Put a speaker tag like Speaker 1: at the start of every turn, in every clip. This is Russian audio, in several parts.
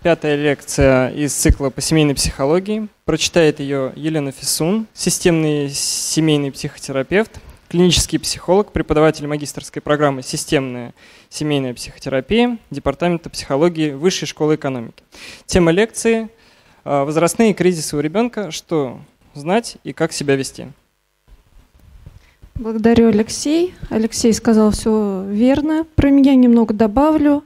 Speaker 1: Пятая лекция из цикла по семейной психологии. Прочитает ее Елена Фисун, системный семейный психотерапевт, клинический психолог, преподаватель магистрской программы «Системная семейная психотерапия» Департамента психологии Высшей школы экономики. Тема лекции а, «Возрастные кризисы у ребенка. Что знать и как себя вести».
Speaker 2: Благодарю, Алексей. Алексей сказал все верно. Про меня немного добавлю.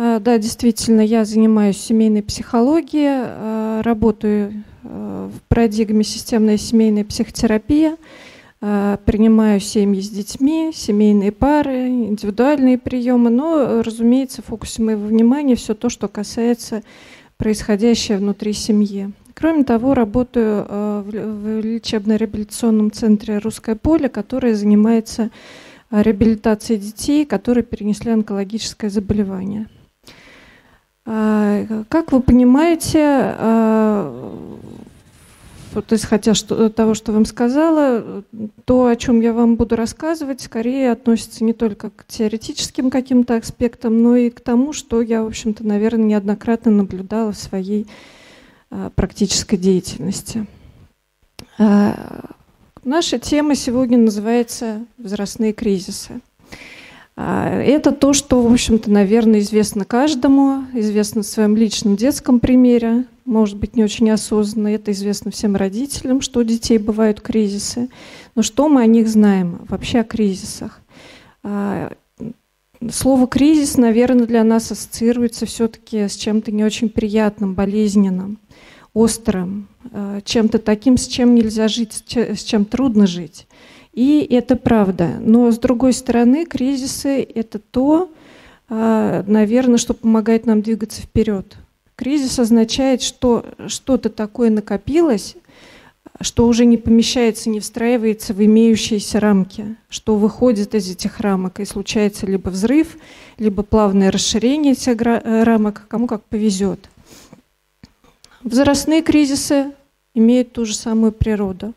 Speaker 2: А, да, действительно, я занимаюсь семейной психологией, а, работаю в парадигме системная семейная психотерапия – а, принимаю семьи с детьми, семейные пары, индивидуальные приемы, но, разумеется, в фокусе моего внимания все то, что касается происходящего внутри семьи. Кроме того, работаю а, в лечебно-реабилитационном центре «Русское поле», который занимается а, реабилитацией детей, которые перенесли онкологическое заболевание. Как вы понимаете, вот исходя что, того, что вам сказала, то, о чем я вам буду рассказывать, скорее относится не только к теоретическим каким-то аспектам, но и к тому, что я, в общем-то, наверное, неоднократно наблюдала в своей а, практической деятельности. А, наша тема сегодня называется «Возрастные кризисы». А, это то, что, в общем-то, наверное, известно каждому, известно в своем личном детском примере, может быть, не очень осознанно. Это известно всем родителям, что у детей бывают кризисы. Но что мы о них знаем вообще о кризисах? А, слово «кризис», наверное, для нас ассоциируется все-таки с чем-то не очень приятным, болезненным, острым, а, чем-то таким, с чем нельзя жить, с чем трудно жить. И это правда. Но с другой стороны, кризисы – это то, а, наверное, что помогает нам двигаться вперед. Кризис означает, что что-то такое накопилось, что уже не помещается, не встраивается в имеющиеся рамки, что выходит из этих рамок, и случается либо взрыв, либо плавное расширение этих рамок, кому как повезет. Возрастные кризисы имеют ту же самую природу.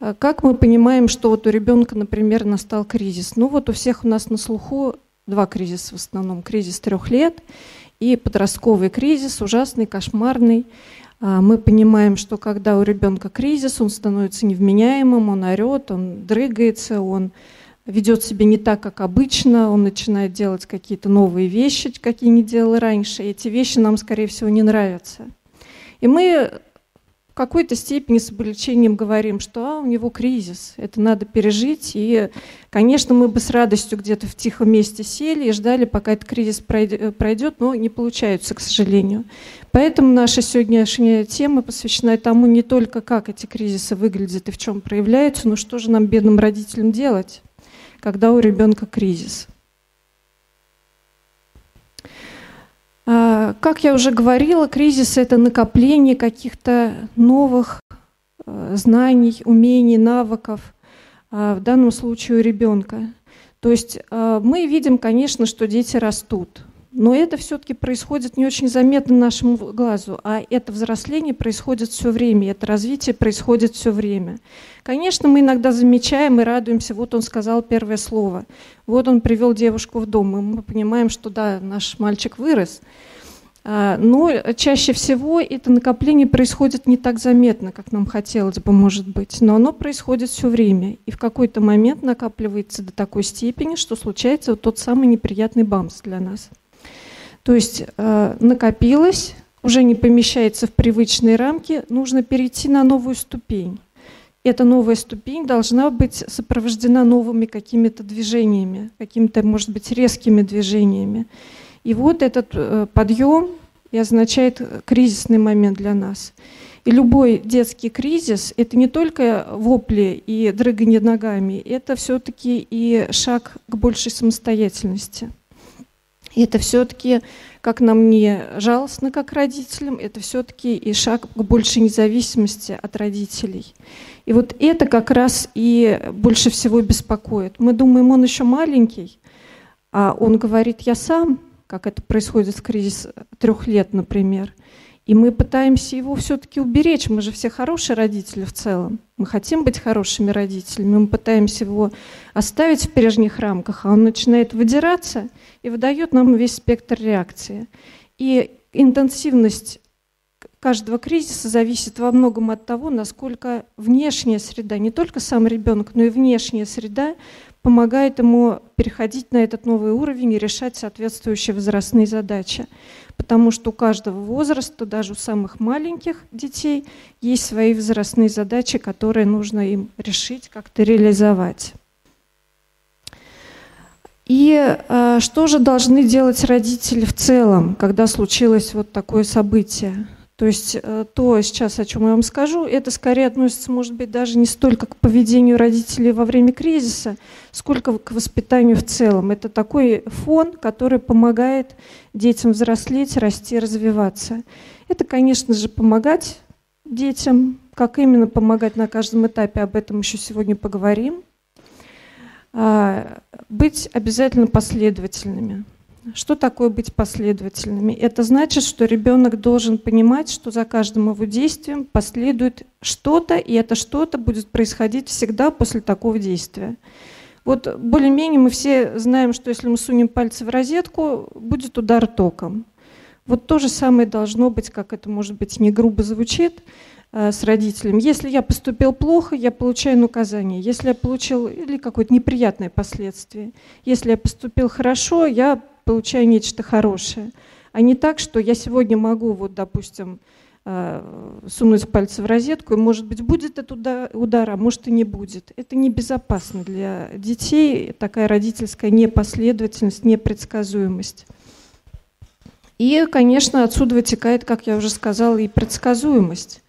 Speaker 2: А как мы понимаем, что вот у ребенка, например, настал кризис? Ну вот у всех у нас на слуху два кризиса в основном. Кризис трех лет и подростковый кризис, ужасный, кошмарный. А мы понимаем, что когда у ребенка кризис, он становится невменяемым, он орет, он дрыгается, он ведет себя не так, как обычно, он начинает делать какие-то новые вещи, какие не делал раньше. И эти вещи нам, скорее всего, не нравятся. И мы какой-то степени с облегчением говорим, что а, у него кризис, это надо пережить. И, конечно, мы бы с радостью где-то в тихом месте сели и ждали, пока этот кризис пройдет, но не получается, к сожалению. Поэтому наша сегодняшняя тема посвящена тому не только, как эти кризисы выглядят и в чем проявляются, но что же нам, бедным родителям, делать, когда у ребенка кризис. Как я уже говорила, кризис – это накопление каких-то новых э, знаний, умений, навыков, а, в данном случае у ребенка. То есть а, мы видим, конечно, что дети растут, но это все-таки происходит не очень заметно нашему глазу, а это взросление происходит все время, это развитие происходит все время. Конечно, мы иногда замечаем и радуемся, вот он сказал первое слово, вот он привел девушку в дом, и мы понимаем, что да, наш мальчик вырос. А, но чаще всего это накопление происходит не так заметно, как нам хотелось бы, может быть, но оно происходит все время. И в какой-то момент накапливается до такой степени, что случается вот тот самый неприятный бамс для нас. То есть э, накопилось, уже не помещается в привычные рамки, нужно перейти на новую ступень. Эта новая ступень должна быть сопровождена новыми какими-то движениями, какими-то, может быть, резкими движениями. И вот этот э, подъем и означает кризисный момент для нас. И любой детский кризис – это не только вопли и дрыгание ногами, это все-таки и шаг к большей самостоятельности. И это все-таки, как нам не жалостно, как родителям, это все-таки и шаг к большей независимости от родителей. И вот это как раз и больше всего беспокоит. Мы думаем, он еще маленький, а он говорит, я сам, как это происходит в кризис трех лет, например. И мы пытаемся его все-таки уберечь. Мы же все хорошие родители в целом. Мы хотим быть хорошими родителями. Мы пытаемся его оставить в прежних рамках, а он начинает выдираться и выдает нам весь спектр реакции. И интенсивность каждого кризиса зависит во многом от того, насколько внешняя среда, не только сам ребенок, но и внешняя среда помогает ему переходить на этот новый уровень и решать соответствующие возрастные задачи. Потому что у каждого возраста, даже у самых маленьких детей, есть свои возрастные задачи, которые нужно им решить, как-то реализовать. И э, что же должны делать родители в целом, когда случилось вот такое событие? То есть э, то сейчас, о чем я вам скажу, это скорее относится, может быть, даже не столько к поведению родителей во время кризиса, сколько к воспитанию в целом. Это такой фон, который помогает детям взрослеть, расти, развиваться. Это, конечно же, помогать детям. Как именно помогать на каждом этапе, об этом еще сегодня поговорим. А, быть обязательно последовательными. Что такое быть последовательными? Это значит, что ребенок должен понимать, что за каждым его действием последует что-то, и это что-то будет происходить всегда после такого действия. Вот более-менее мы все знаем, что если мы сунем пальцы в розетку, будет удар током. Вот то же самое должно быть, как это, может быть, не грубо звучит, э, с родителем. Если я поступил плохо, я получаю наказание. Если я получил или какое-то неприятное последствие. Если я поступил хорошо, я получаю нечто хорошее. А не так, что я сегодня могу, вот, допустим, э, сунуть пальцы в розетку, и, может быть, будет этот удар, а может и не будет. Это небезопасно для детей, такая родительская непоследовательность, непредсказуемость. И, конечно, отсюда вытекает, как я уже сказала, и предсказуемость.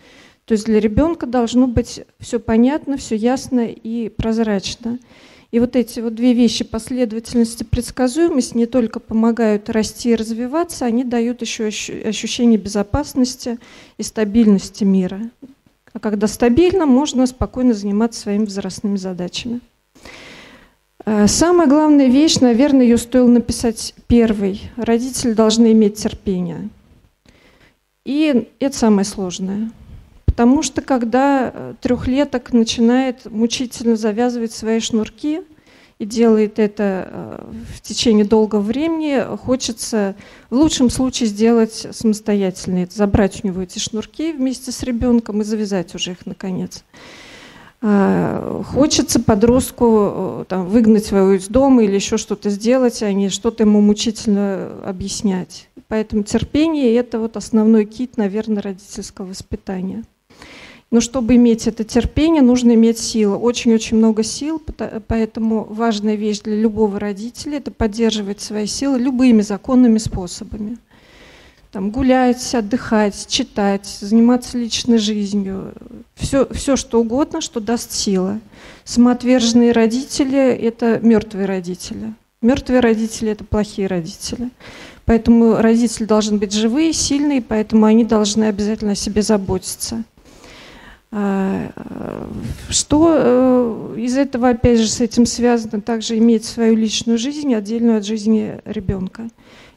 Speaker 2: То есть для ребенка должно быть все понятно, все ясно и прозрачно. И вот эти вот две вещи, последовательность и предсказуемость, не только помогают расти и развиваться, они дают еще ощущение безопасности и стабильности мира. А когда стабильно, можно спокойно заниматься своими возрастными задачами. Э, самая главная вещь, наверное, ее стоило написать первой. Родители должны иметь терпение. И это самое сложное. Потому что когда э, трехлеток начинает мучительно завязывать свои шнурки и делает это э, в течение долгого времени, хочется в лучшем случае сделать самостоятельно, это забрать у него эти шнурки вместе с ребенком и завязать уже их наконец. А, хочется подростку э, там, выгнать его из дома или еще что-то сделать, а не что-то ему мучительно объяснять. Поэтому терпение – это вот основной кит, наверное, родительского воспитания. Но чтобы иметь это терпение, нужно иметь силы. Очень-очень много сил, поэтому важная вещь для любого родителя – это поддерживать свои силы любыми законными способами. Там, гулять, отдыхать, читать, заниматься личной жизнью. Все, все, что угодно, что даст силы. Самоотверженные родители – это мертвые родители. Мертвые родители – это плохие родители. Поэтому родители должны быть живые, сильные, поэтому они должны обязательно о себе заботиться. А, что э, из этого, опять же, с этим связано, также иметь свою личную жизнь, отдельную от жизни ребенка.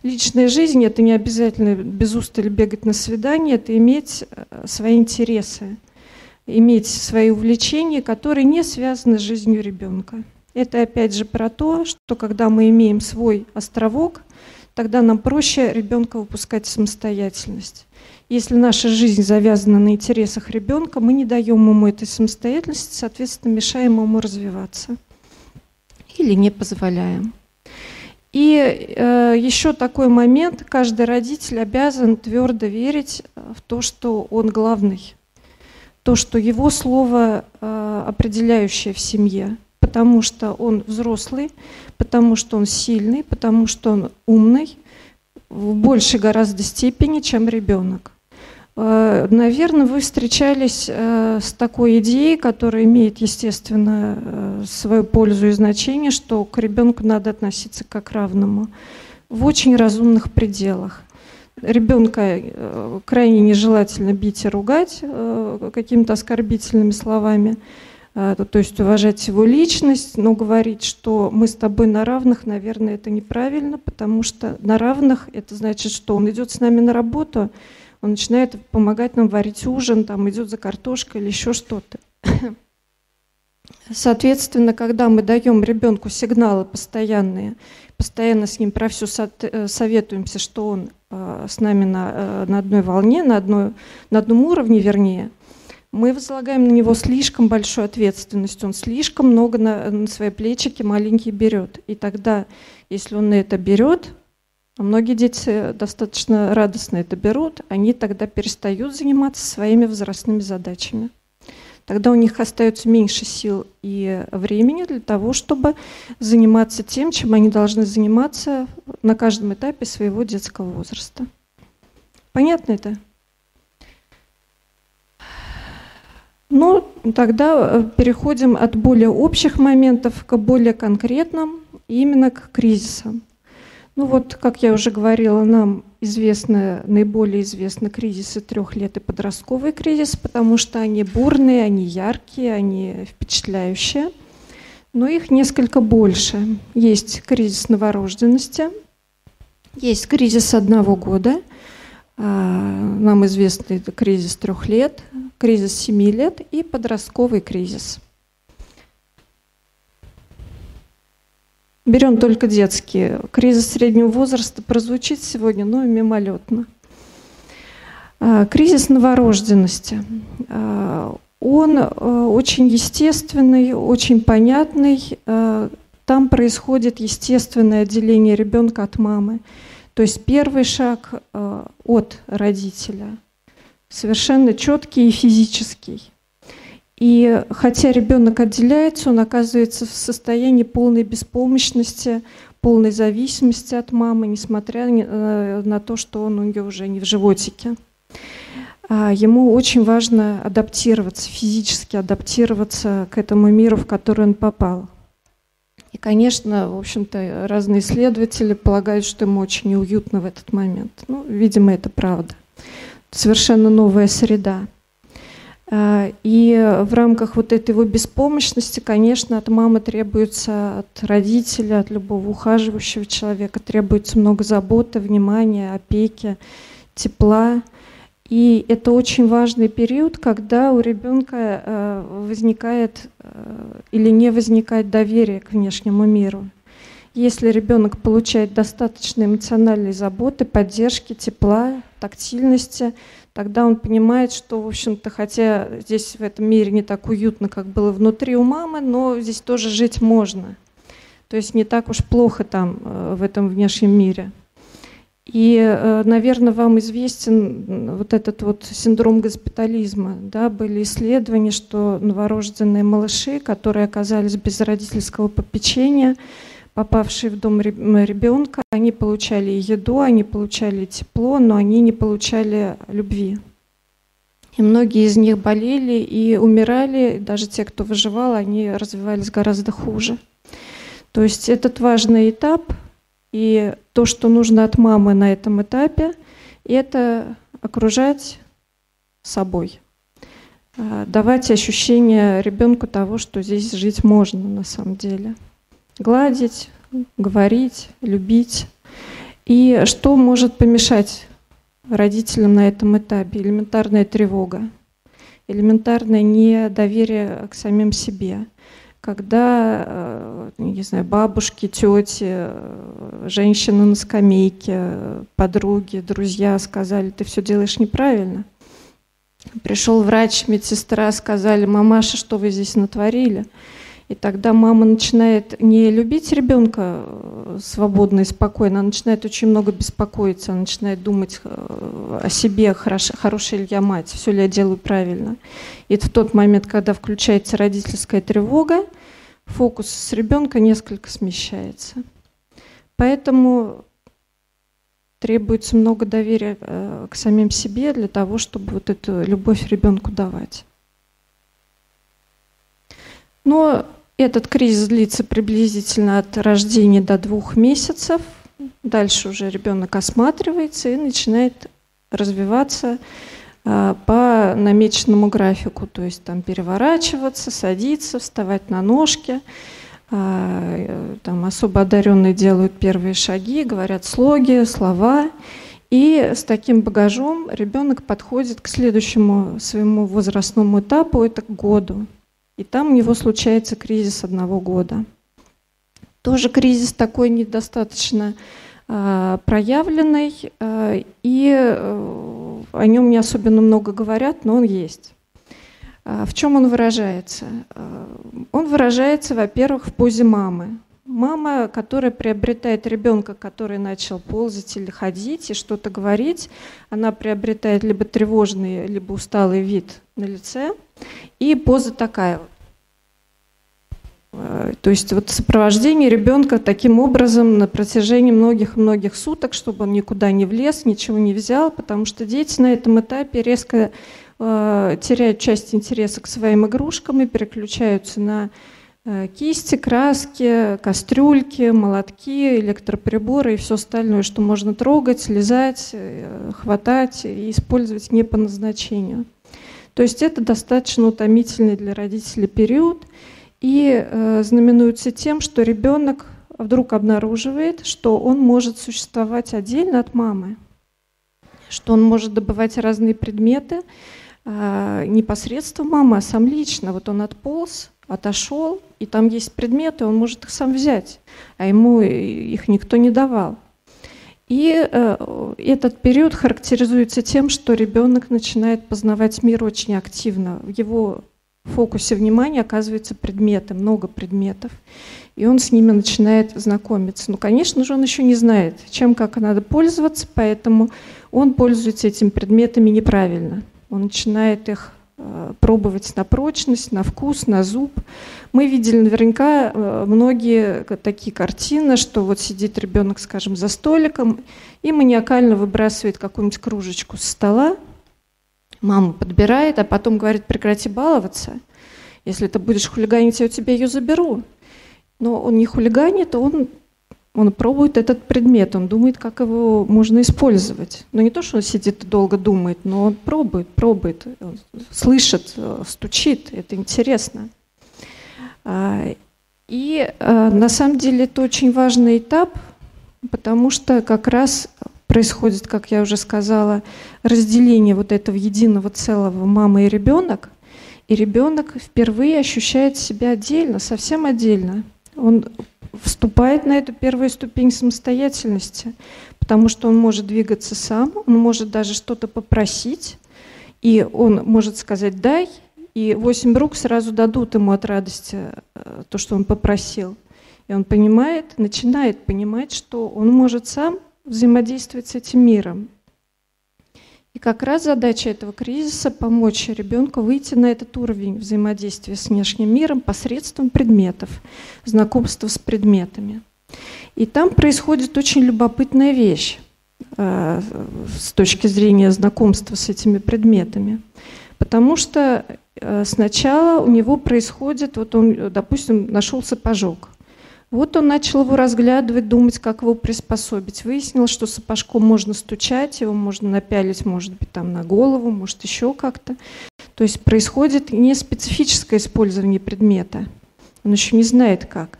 Speaker 2: Личная жизнь – это не обязательно без устали бегать на свидание, это иметь э, свои интересы, иметь свои увлечения, которые не связаны с жизнью ребенка. Это опять же про то, что когда мы имеем свой островок, тогда нам проще ребенка выпускать в самостоятельность. Если наша жизнь завязана на интересах ребенка, мы не даем ему этой самостоятельности, соответственно, мешаем ему развиваться или не позволяем. И э, еще такой момент, каждый родитель обязан твердо верить в то, что он главный, то, что его слово э, определяющее в семье, потому что он взрослый, потому что он сильный, потому что он умный, в большей гораздо степени, чем ребенок. Э, Наверное, вы встречались э, с такой идеей, которая имеет, естественно, э, свою пользу и значение, что к ребенку надо относиться как к равному в очень разумных пределах. Ребенка крайне нежелательно бить и ругать какими-то оскорбительными словами, то есть уважать его личность, но говорить, что мы с тобой на равных, наверное, это неправильно, потому что на равных это значит, что он идет с нами на работу, он начинает помогать нам варить ужин, там идет за картошкой или еще что-то. Соответственно, когда мы даем ребенку сигналы постоянные, постоянно с ним про все э, советуемся, что он э, с нами на, э, на одной волне, на, одной, на одном уровне, вернее, мы возлагаем на него слишком большую ответственность, он слишком много на, на свои плечики маленькие берет. И тогда, если он это берет, многие дети достаточно радостно это берут, они тогда перестают заниматься своими возрастными задачами тогда у них остается меньше сил и времени для того, чтобы заниматься тем, чем они должны заниматься на каждом этапе своего детского возраста. Понятно это? Ну, тогда э, переходим от более общих моментов к более конкретным, именно к кризисам. Ну вот, как я уже говорила, нам известны, наиболее известны кризисы трех лет и подростковый кризис, потому что они бурные, они яркие, они впечатляющие. Но их несколько больше. Есть кризис новорожденности, есть кризис одного года, а, нам известный кризис трех лет, кризис семи лет и подростковый кризис – Берем только детские. Кризис среднего возраста прозвучит сегодня, но мимолетно. А, кризис новорожденности. А, он э, очень естественный, очень понятный. А, там происходит естественное отделение ребенка от мамы. То есть первый шаг от родителя. Совершенно четкий и физический. И хотя ребенок отделяется, он оказывается в состоянии полной беспомощности, полной зависимости от мамы, несмотря э, на то, что он у нее уже не в животике. А ему очень важно адаптироваться, физически адаптироваться к этому миру, в который он попал. И, конечно, в общем-то, разные исследователи полагают, что ему очень неуютно в этот момент. Ну, видимо, это правда. Совершенно новая среда. А, и в рамках вот этой его беспомощности, конечно, от мамы требуется, от родителя, от любого ухаживающего человека требуется много заботы, внимания, опеки, тепла. И это очень важный период, когда у ребенка э, возникает э, или не возникает доверие к внешнему миру. Если ребенок получает достаточно эмоциональной заботы, поддержки, тепла, тактильности, тогда он понимает, что, в общем-то, хотя здесь в этом мире не так уютно, как было внутри у мамы, но здесь тоже жить можно. То есть не так уж плохо там, э, в этом внешнем мире. И, э, наверное, вам известен вот этот вот синдром госпитализма. Да? Были исследования, что новорожденные малыши, которые оказались без родительского попечения, попавшие в дом ребенка, они получали еду, они получали тепло, но они не получали любви. И многие из них болели и умирали, даже те, кто выживал, они развивались гораздо хуже. То есть этот важный этап, и то, что нужно от мамы на этом этапе, это окружать собой, а, давать ощущение ребенку того, что здесь жить можно на самом деле гладить, говорить, любить. И что может помешать родителям на этом этапе? Элементарная тревога, элементарное недоверие к самим себе. Когда, э, не знаю, бабушки, тети, женщины на скамейке, подруги, друзья сказали, ты все делаешь неправильно. Пришел врач, медсестра, сказали, мамаша, что вы здесь натворили? И тогда мама начинает не любить ребенка э, свободно и спокойно, она начинает очень много беспокоиться, начинает думать э, о себе, хорош, хорошая ли я мать, все ли я делаю правильно. И это в тот момент, когда включается родительская тревога, фокус с ребенка несколько смещается. Поэтому требуется много доверия э, к самим себе для того, чтобы вот эту любовь ребенку давать. Но этот кризис длится приблизительно от рождения до двух месяцев. Дальше уже ребенок осматривается и начинает развиваться а, по намеченному графику, то есть там переворачиваться, садиться, вставать на ножки. А, там особо одаренные делают первые шаги, говорят слоги, слова. И с таким багажом ребенок подходит к следующему своему возрастному этапу, это к году. И там у него случается кризис одного года. Тоже кризис такой недостаточно э, проявленный, э, и э, о нем не особенно много говорят, но он есть. Э, в чем он выражается? Он выражается, во-первых, в позе мамы. Мама, которая приобретает ребенка, который начал ползать или ходить и что-то говорить, она приобретает либо тревожный, либо усталый вид на лице. И поза такая вот. Э, то есть вот сопровождение ребенка таким образом на протяжении многих-многих суток, чтобы он никуда не влез, ничего не взял, потому что дети на этом этапе резко э, теряют часть интереса к своим игрушкам и переключаются на э, кисти, краски, кастрюльки, молотки, электроприборы и все остальное, что можно трогать, лизать, э, хватать и использовать не по назначению. То есть это достаточно утомительный для родителей период – и э, знаменуется тем, что ребенок вдруг обнаруживает, что он может существовать отдельно от мамы, что он может добывать разные предметы э, непосредственно мамы, а сам лично. Вот он отполз, отошел, и там есть предметы, он может их сам взять, а ему их никто не давал. И э, этот период характеризуется тем, что ребенок начинает познавать мир очень активно. В его фокусе внимания оказываются предметы, много предметов. И он с ними начинает знакомиться. Ну, конечно же, он еще не знает, чем, как надо пользоваться, поэтому он пользуется этими предметами неправильно. Он начинает их э, пробовать на прочность, на вкус, на зуб. Мы видели наверняка э, многие такие картины, что вот сидит ребенок, скажем, за столиком и маниакально выбрасывает какую-нибудь кружечку с стола, Мама подбирает, а потом говорит, прекрати баловаться. Если ты будешь хулиганить, я у тебя ее заберу. Но он не хулиганит, он, он пробует этот предмет, он думает, как его можно использовать. Но не то, что он сидит и долго думает, но он пробует, пробует, он слышит, стучит, это интересно. А, и а, на самом деле это очень важный этап, потому что как раз происходит, как я уже сказала, разделение вот этого единого целого мама и ребенок, и ребенок впервые ощущает себя отдельно, совсем отдельно. Он вступает на эту первую ступень самостоятельности, потому что он может двигаться сам, он может даже что-то попросить, и он может сказать «дай», и восемь рук сразу дадут ему от радости э, то, что он попросил. И он понимает, начинает понимать, что он может сам взаимодействовать с этим миром. И как раз задача этого кризиса – помочь ребенку выйти на этот уровень взаимодействия с внешним миром посредством предметов, знакомства с предметами. И там происходит очень любопытная вещь э, с точки зрения знакомства с этими предметами. Потому что сначала у него происходит, вот он, допустим, нашел сапожок – вот он начал его разглядывать, думать, как его приспособить. Выяснил, что сапожком можно стучать, его можно напялить, может быть, там на голову, может, еще как-то. То есть происходит не специфическое использование предмета. Он еще не знает, как.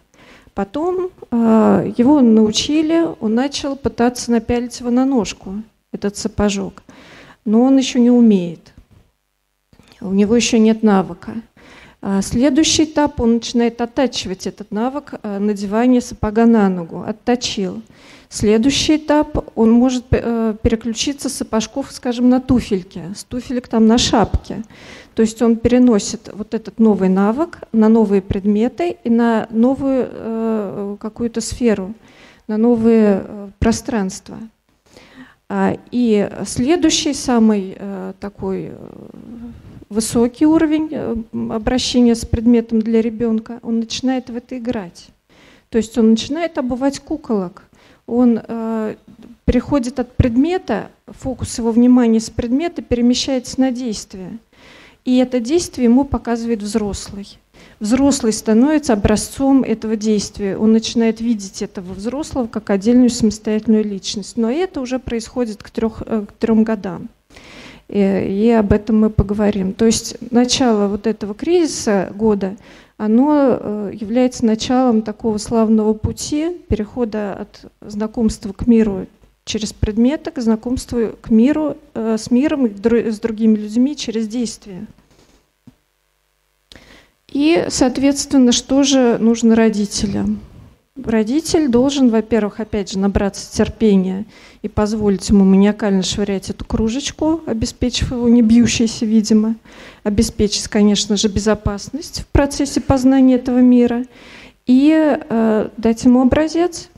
Speaker 2: Потом э, его научили, он начал пытаться напялить его на ножку, этот сапожок. Но он еще не умеет. У него еще нет навыка. А следующий этап, он начинает оттачивать этот навык э, надевания сапога на ногу, отточил. Следующий этап, он может э, переключиться с сапожков, скажем, на туфельки, с туфелек там на шапки. То есть он переносит вот этот новый навык на новые предметы и на новую э, какую-то сферу, на новые пространства. А, и следующий самый такой высокий уровень э, обращения с предметом для ребенка, он начинает в это играть. То есть он начинает обувать куколок. Он э, переходит от предмета, фокус его внимания с предмета перемещается на действие. И это действие ему показывает взрослый. Взрослый становится образцом этого действия. Он начинает видеть этого взрослого как отдельную самостоятельную личность. Но это уже происходит к, трех, э, к трем годам и об этом мы поговорим. То есть начало вот этого кризиса года, оно э, является началом такого славного пути перехода от знакомства к миру через предметы к знакомству к миру, э, с миром и с другими людьми через действие. И, соответственно, что же нужно родителям? Родитель должен, во-первых, опять же, набраться терпения и позволить ему маниакально швырять эту кружечку, обеспечив его не бьющейся, видимо, обеспечить, конечно же, безопасность в процессе познания этого мира и э, дать ему образец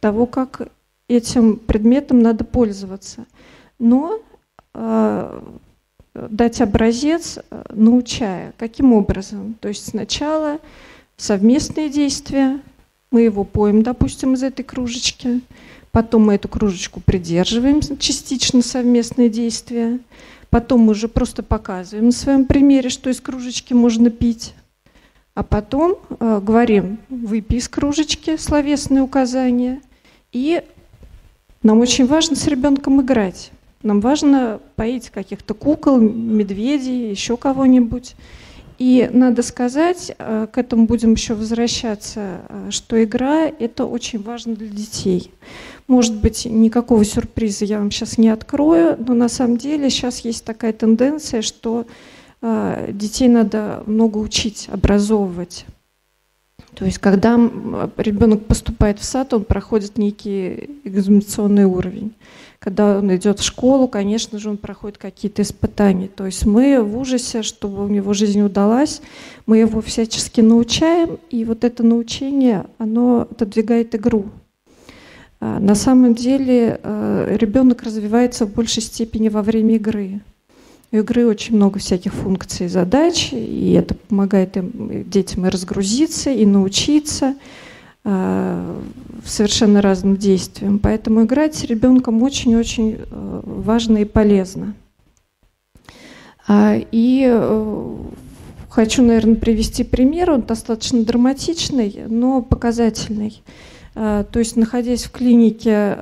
Speaker 2: того, как этим предметом надо пользоваться. Но э, дать образец, э, научая. Каким образом? То есть сначала совместные действия, мы его поем, допустим, из этой кружечки, потом мы эту кружечку придерживаем, частично совместные действия, потом мы уже просто показываем на своем примере, что из кружечки можно пить, а потом э, говорим, выпей из кружечки, словесные указания, и нам очень важно с ребенком играть. Нам важно поить каких-то кукол, медведей, еще кого-нибудь. И надо сказать, э, к этому будем еще возвращаться, э, что игра – это очень важно для детей. Может быть, никакого сюрприза я вам сейчас не открою, но на самом деле сейчас есть такая тенденция, что э, детей надо много учить, образовывать. То есть, когда ребенок поступает в сад, он проходит некий экзаменационный уровень. Когда он идет в школу, конечно же, он проходит какие-то испытания. То есть мы в ужасе, чтобы у него жизнь удалась, мы его всячески научаем, и вот это научение, оно отодвигает игру. А, на самом деле э, ребенок развивается в большей степени во время игры. У игры очень много всяких функций и задач, и это помогает им, детям и разгрузиться, и научиться совершенно разным действиям. Поэтому играть с ребенком очень-очень э, важно и полезно. А, и э, хочу, наверное, привести пример. Он достаточно драматичный, но показательный. То есть, находясь в клинике,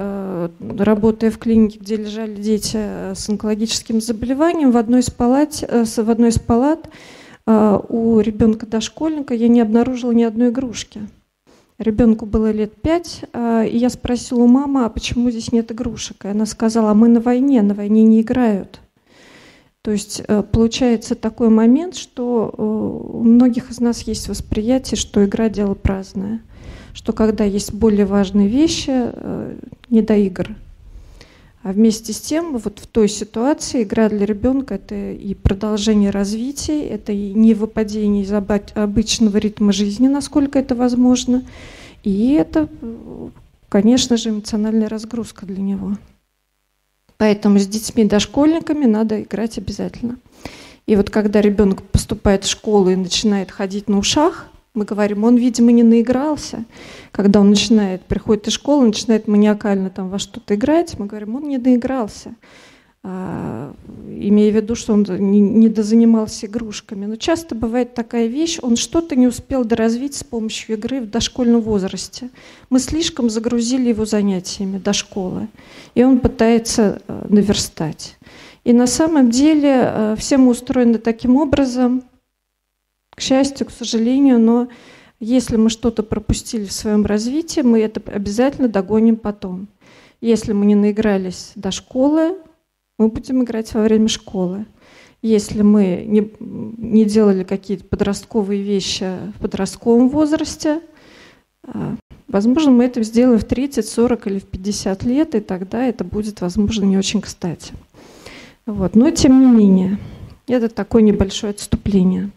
Speaker 2: работая в клинике, где лежали дети с онкологическим заболеванием, в одной из палат, в одной из палат у ребенка-дошкольника я не обнаружила ни одной игрушки. Ребенку было лет пять, и я спросила у мамы, а почему здесь нет игрушек? И она сказала, а мы на войне, на войне не играют. То есть получается такой момент, что у многих из нас есть восприятие, что игра – дело праздное что когда есть более важные вещи, э, не до игр. А вместе с тем, вот в той ситуации игра для ребенка это и продолжение развития, это и не выпадение из обычного ритма жизни, насколько это возможно, и это, конечно же, эмоциональная разгрузка для него. Поэтому с детьми дошкольниками надо играть обязательно. И вот когда ребенок поступает в школу и начинает ходить на ушах, мы говорим, он, видимо, не наигрался. Когда он начинает, приходит из школы, начинает маниакально там во что-то играть, мы говорим, он не наигрался. А, имея в виду, что он не, не дозанимался игрушками. Но часто бывает такая вещь, он что-то не успел доразвить с помощью игры в дошкольном возрасте. Мы слишком загрузили его занятиями до школы, и он пытается а, наверстать. И на самом деле а, все мы устроены таким образом, к счастью, к сожалению, но если мы что-то пропустили в своем развитии, мы это обязательно догоним потом. Если мы не наигрались до школы, мы будем играть во время школы. Если мы не, не делали какие-то подростковые вещи в подростковом возрасте, а, возможно, мы это сделаем в 30, 40 или в 50 лет, и тогда это будет, возможно, не очень кстати. Вот. Но тем не менее, это такое небольшое отступление.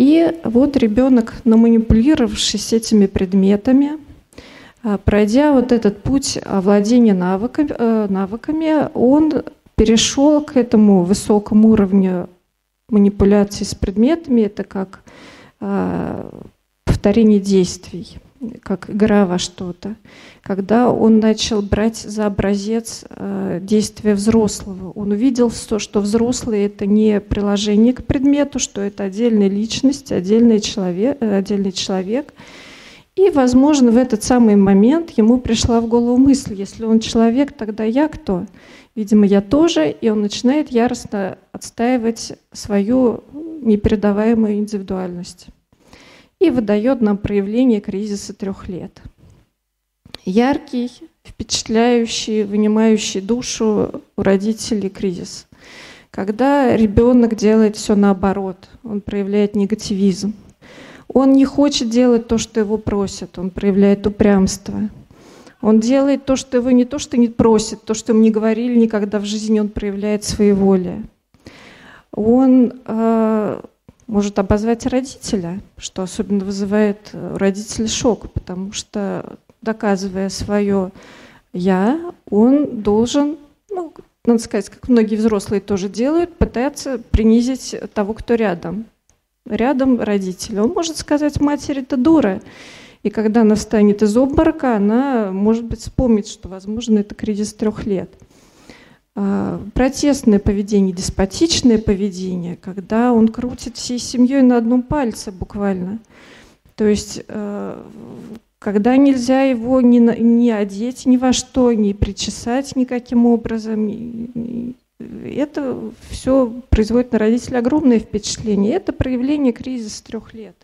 Speaker 2: И вот ребенок, наманипулировавшись этими предметами, а, пройдя вот этот путь овладения навыками, э, навыками он перешел к этому высокому уровню манипуляции с предметами. Это как а, повторение действий как игра во что-то, когда он начал брать за образец э, действия взрослого. Он увидел, что, что взрослый – это не приложение к предмету, что это отдельная личность, отдельный человек, э, отдельный человек. И, возможно, в этот самый момент ему пришла в голову мысль, если он человек, тогда я кто? Видимо, я тоже, и он начинает яростно отстаивать свою непередаваемую индивидуальность и выдает нам проявление кризиса трех лет. Яркий, впечатляющий, вынимающий душу у родителей кризис. Когда ребенок делает все наоборот, он проявляет негативизм. Он не хочет делать то, что его просят, он проявляет упрямство. Он делает то, что его не то, что не просит, то, что ему не говорили никогда в жизни, он проявляет своеволие. Он э, может обозвать родителя, что особенно вызывает у родителей шок, потому что, доказывая свое «я», он должен, ну, надо сказать, как многие взрослые тоже делают, пытаться принизить того, кто рядом. Рядом родитель. Он может сказать матери «ты дура», и когда она встанет из обморока, она, может быть, вспомнит, что, возможно, это кризис трех лет. А, протестное поведение, деспотичное поведение, когда он крутит всей семьей на одном пальце буквально. То есть э, когда нельзя его ни, ни одеть ни во что, ни причесать никаким образом. Это все производит на родителей огромное впечатление. Это проявление кризиса трех лет.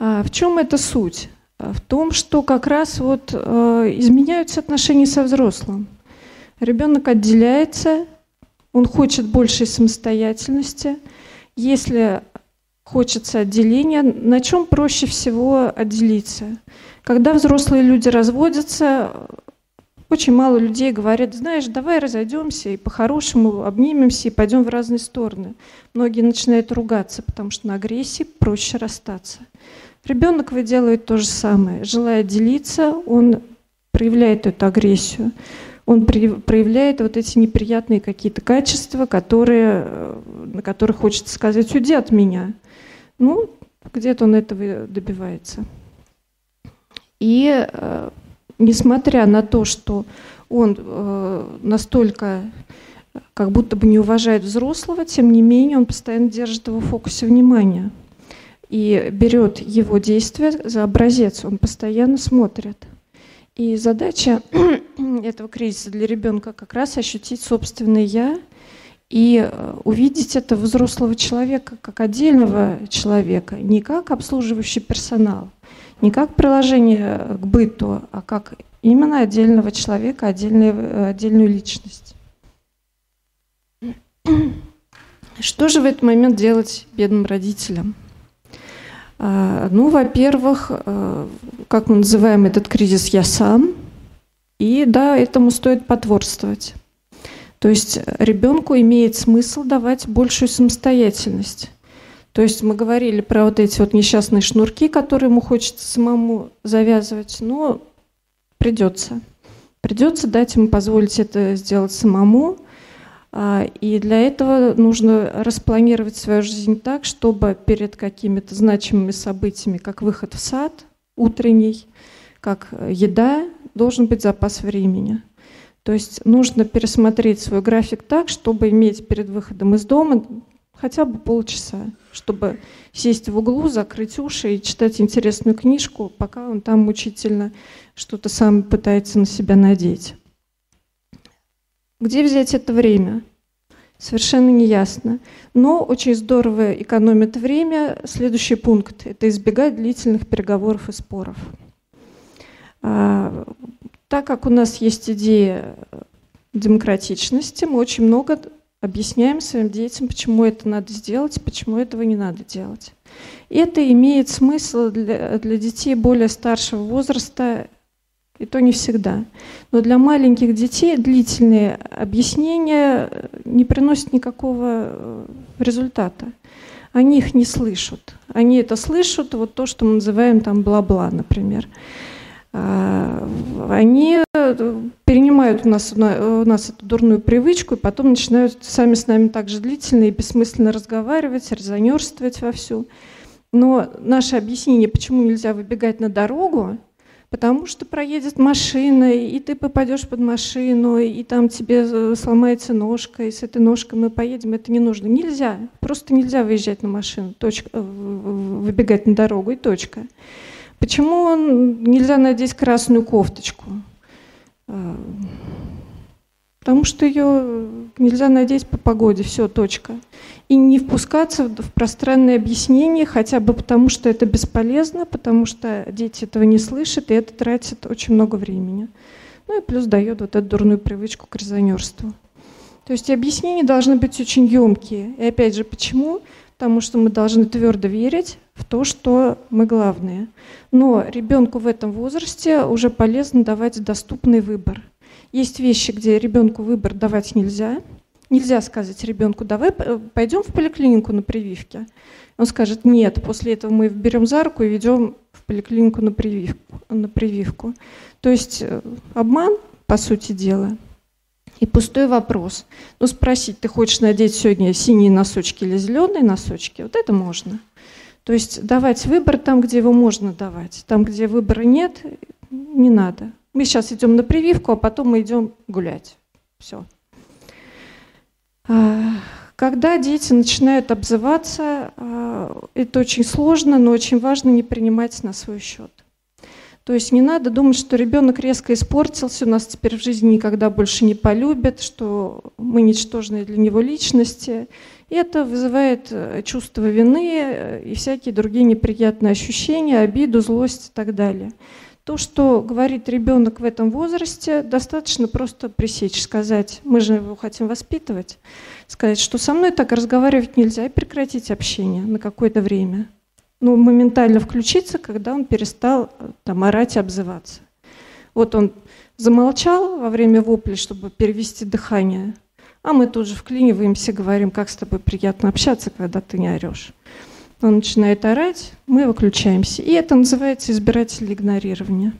Speaker 2: А в чем эта суть? В том, что как раз вот э, изменяются отношения со взрослым. Ребенок отделяется, он хочет большей самостоятельности. Если хочется отделения, на чем проще всего отделиться? Когда взрослые люди разводятся, очень мало людей говорят, знаешь, давай разойдемся и по-хорошему обнимемся и пойдем в разные стороны. Многие начинают ругаться, потому что на агрессии проще расстаться. Ребенок выделывает то же самое. Желая делиться, он проявляет эту агрессию он проявляет вот эти неприятные какие-то качества, которые, э, на которых хочется сказать, уйди от меня. Ну, где-то он этого добивается. И э, несмотря на то, что он э, настолько как будто бы не уважает взрослого, тем не менее он постоянно держит его в фокусе внимания и берет его действия за образец, он постоянно смотрит. И задача этого кризиса для ребенка как раз ощутить собственное «я» и э, увидеть это взрослого человека как отдельного человека, не как обслуживающий персонал, не как приложение к быту, а как именно отдельного человека, отдельную, э, отдельную личность. Что же в этот момент делать бедным родителям? А, ну, во-первых, э, как мы называем этот кризис «я сам», и да, этому стоит потворствовать. То есть ребенку имеет смысл давать большую самостоятельность. То есть мы говорили про вот эти вот несчастные шнурки, которые ему хочется самому завязывать, но придется. Придется дать ему позволить это сделать самому, и для этого нужно распланировать свою жизнь так, чтобы перед какими-то значимыми событиями, как выход в сад утренний, как еда, должен быть запас времени. То есть нужно пересмотреть свой график так, чтобы иметь перед выходом из дома хотя бы полчаса, чтобы сесть в углу, закрыть уши и читать интересную книжку, пока он там мучительно что-то сам пытается на себя надеть. Где взять это время? Совершенно не ясно. Но очень здорово экономит время. Следующий пункт – это избегать длительных переговоров и споров. А, так как у нас есть идея демократичности, мы очень много объясняем своим детям, почему это надо сделать, почему этого не надо делать. Это имеет смысл для, для детей более старшего возраста и то не всегда. Но для маленьких детей длительные объяснения э, не приносят никакого э, результата. Они их не слышат. Они это слышат, вот то, что мы называем там бла-бла, например. А, они э, перенимают у нас, у нас эту дурную привычку и потом начинают сами с нами также длительно и бессмысленно разговаривать, резонерствовать вовсю. Но наше объяснение, почему нельзя выбегать на дорогу, Потому что проедет машина, и ты попадешь под машину, и там тебе э, сломается ножка, и с этой ножкой мы поедем. Это не нужно. Нельзя. Просто нельзя выезжать на машину, точка, э, выбегать на дорогу, и точка. Почему нельзя надеть красную кофточку? Потому что ее нельзя надеть по погоде, все, точка и не впускаться в пространное объяснение, хотя бы потому, что это бесполезно, потому что дети этого не слышат, и это тратит очень много времени. Ну и плюс дает вот эту дурную привычку к резонерству. То есть объяснения должны быть очень емкие. И опять же, почему? Потому что мы должны твердо верить в то, что мы главные. Но ребенку в этом возрасте уже полезно давать доступный выбор. Есть вещи, где ребенку выбор давать нельзя. Нельзя сказать ребенку, давай пойдем в поликлинику на прививке. Он скажет, нет, после этого мы берем за руку и ведем в поликлинику на прививку. На прививку. То есть э, обман, по сути дела. И пустой вопрос. Ну, спросить, ты хочешь надеть сегодня синие носочки или зеленые носочки? Вот это можно. То есть давать выбор там, где его можно давать. Там, где выбора нет, не надо. Мы сейчас идем на прививку, а потом мы идем гулять. Все. А, когда дети начинают обзываться, а, это очень сложно, но очень важно не принимать на свой счет. То есть не надо думать, что ребенок резко испортился, у нас теперь в жизни никогда больше не полюбят, что мы ничтожные для него личности. И это вызывает э, чувство вины э, и всякие другие неприятные ощущения, обиду, злость и так далее. То, что говорит ребенок в этом возрасте, достаточно просто пресечь, сказать, мы же его хотим воспитывать, сказать, что со мной так разговаривать нельзя, и прекратить общение на какое-то время ну, моментально включиться, когда он перестал э, там, орать и обзываться. Вот он замолчал во время вопли, чтобы перевести дыхание, а мы тут же вклиниваемся, говорим, как с тобой приятно общаться, когда ты не орешь. Он начинает орать, мы выключаемся. И это называется избирательное игнорирование.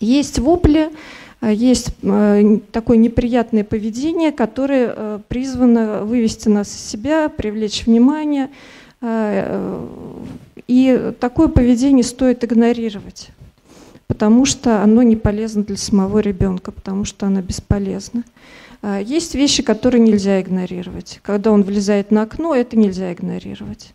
Speaker 2: Есть вопли, э, есть э, такое неприятное поведение, которое призвано вывести нас из себя, привлечь внимание – Э, и такое поведение стоит игнорировать, потому что оно не полезно для самого ребенка, потому что оно бесполезно. Э, есть вещи, которые нельзя игнорировать. Когда он влезает на окно, это нельзя игнорировать.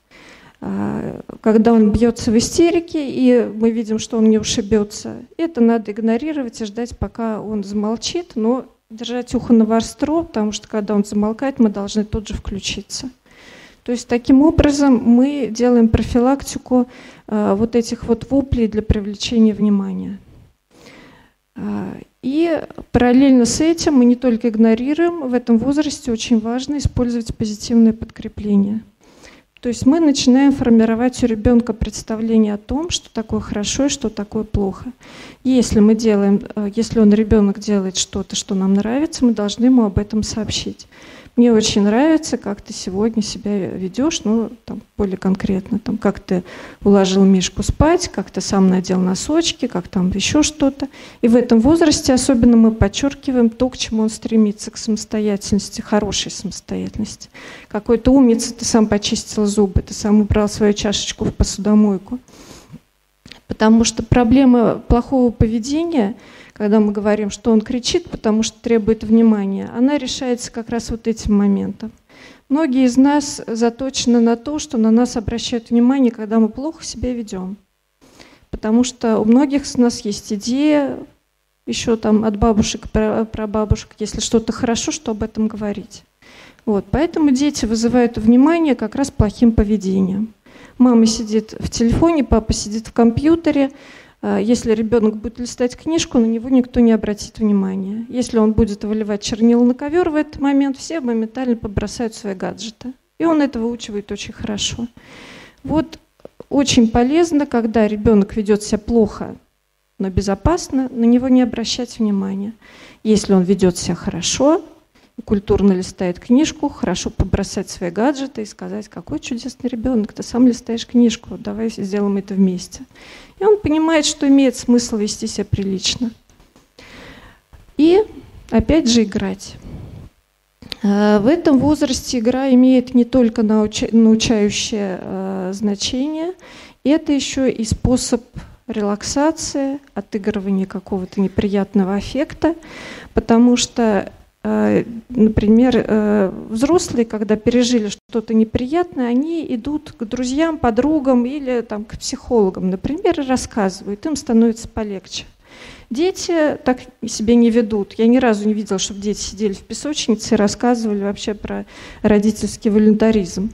Speaker 2: Э, когда он бьется в истерике, и мы видим, что он не ушибется, это надо игнорировать и ждать, пока он замолчит, но держать ухо на востро, потому что когда он замолкает, мы должны тут же включиться. То есть таким образом мы делаем профилактику э, вот этих вот воплей для привлечения внимания. Э, и параллельно с этим мы не только игнорируем, в этом возрасте очень важно использовать позитивное подкрепление. То есть мы начинаем формировать у ребенка представление о том, что такое хорошо и что такое плохо. Если мы делаем, э, если он ребенок делает что-то, что нам нравится, мы должны ему об этом сообщить. Мне очень нравится, как ты сегодня себя ведешь, ну, там, более конкретно, там, как ты уложил Мишку спать, как ты сам надел носочки, как там еще что-то. И в этом возрасте особенно мы подчеркиваем то, к чему он стремится, к самостоятельности, хорошей самостоятельности. Какой-то умница, ты сам почистил зубы, ты сам убрал свою чашечку в посудомойку. Потому что проблема плохого поведения – когда мы говорим, что он кричит, потому что требует внимания, она решается как раз вот этим моментом. Многие из нас заточены на то, что на нас обращают внимание, когда мы плохо себя ведем. Потому что у многих из нас есть идея, еще там от бабушек, про, бабушек, если что-то хорошо, что об этом говорить. Вот, поэтому дети вызывают внимание как раз плохим поведением. Мама сидит в телефоне, папа сидит в компьютере, если ребенок будет листать книжку, на него никто не обратит внимания. Если он будет выливать чернила на ковер в этот момент, все моментально побросают свои гаджеты. И он это выучивает очень хорошо. Вот очень полезно, когда ребенок ведет себя плохо, но безопасно, на него не обращать внимания. Если он ведет себя хорошо, культурно листает книжку, хорошо побросать свои гаджеты и сказать, какой чудесный ребенок, ты сам листаешь книжку, давай сделаем это вместе. И он понимает, что имеет смысл вести себя прилично. И опять же играть. Э, в этом возрасте игра имеет не только научающее э, значение, это еще и способ релаксации, отыгрывания какого-то неприятного аффекта, потому что например, э, взрослые, когда пережили что-то неприятное, они идут к друзьям, подругам или там, к психологам, например, и рассказывают, им становится полегче. Дети так себя не ведут. Я ни разу не видела, чтобы дети сидели в песочнице и рассказывали вообще про родительский волюнтаризм.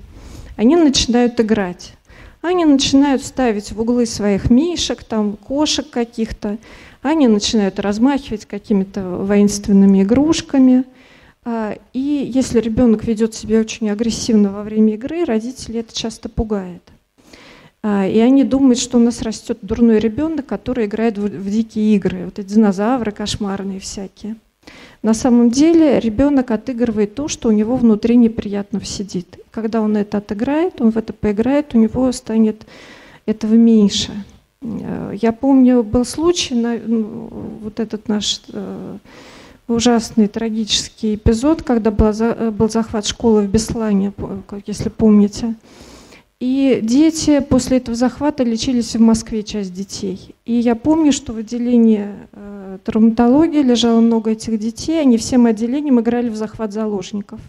Speaker 2: Они начинают играть. Они начинают ставить в углы своих мишек, там, кошек каких-то, они начинают размахивать какими-то воинственными игрушками, А, и если ребенок ведет себя очень агрессивно во время игры, родители это часто пугает. А, и они думают, что у нас растет дурной ребенок, который играет в дикие игры, вот эти динозавры кошмарные всякие. На самом деле ребенок отыгрывает то, что у него внутри неприятно сидит. Когда он это отыграет, он в это поиграет, у него станет этого меньше. Э, я помню, был случай, ну, вот этот наш э, ужасный трагический эпизод, когда э, был захват школы в Беслане, если помните. И дети после этого захвата лечились в Москве, часть детей. И я помню, что в отделении травматологии лежало много этих детей, они всем отделением играли в захват заложников.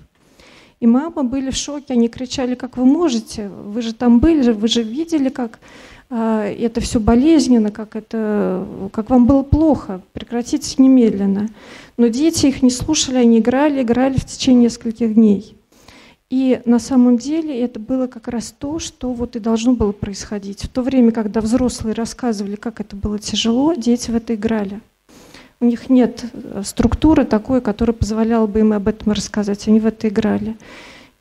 Speaker 2: И мамы были в шоке, они кричали, как вы можете, вы же там были, вы же видели, как это все болезненно, как, это, как вам было плохо, прекратите немедленно. Но дети их не слушали, они играли, играли в течение нескольких дней. И на самом деле это было как раз то, что вот и должно было происходить. В то время, когда взрослые рассказывали, как это было тяжело, дети в это играли. У них нет э, структуры такой, которая позволяла бы им об этом рассказать. Они в это играли.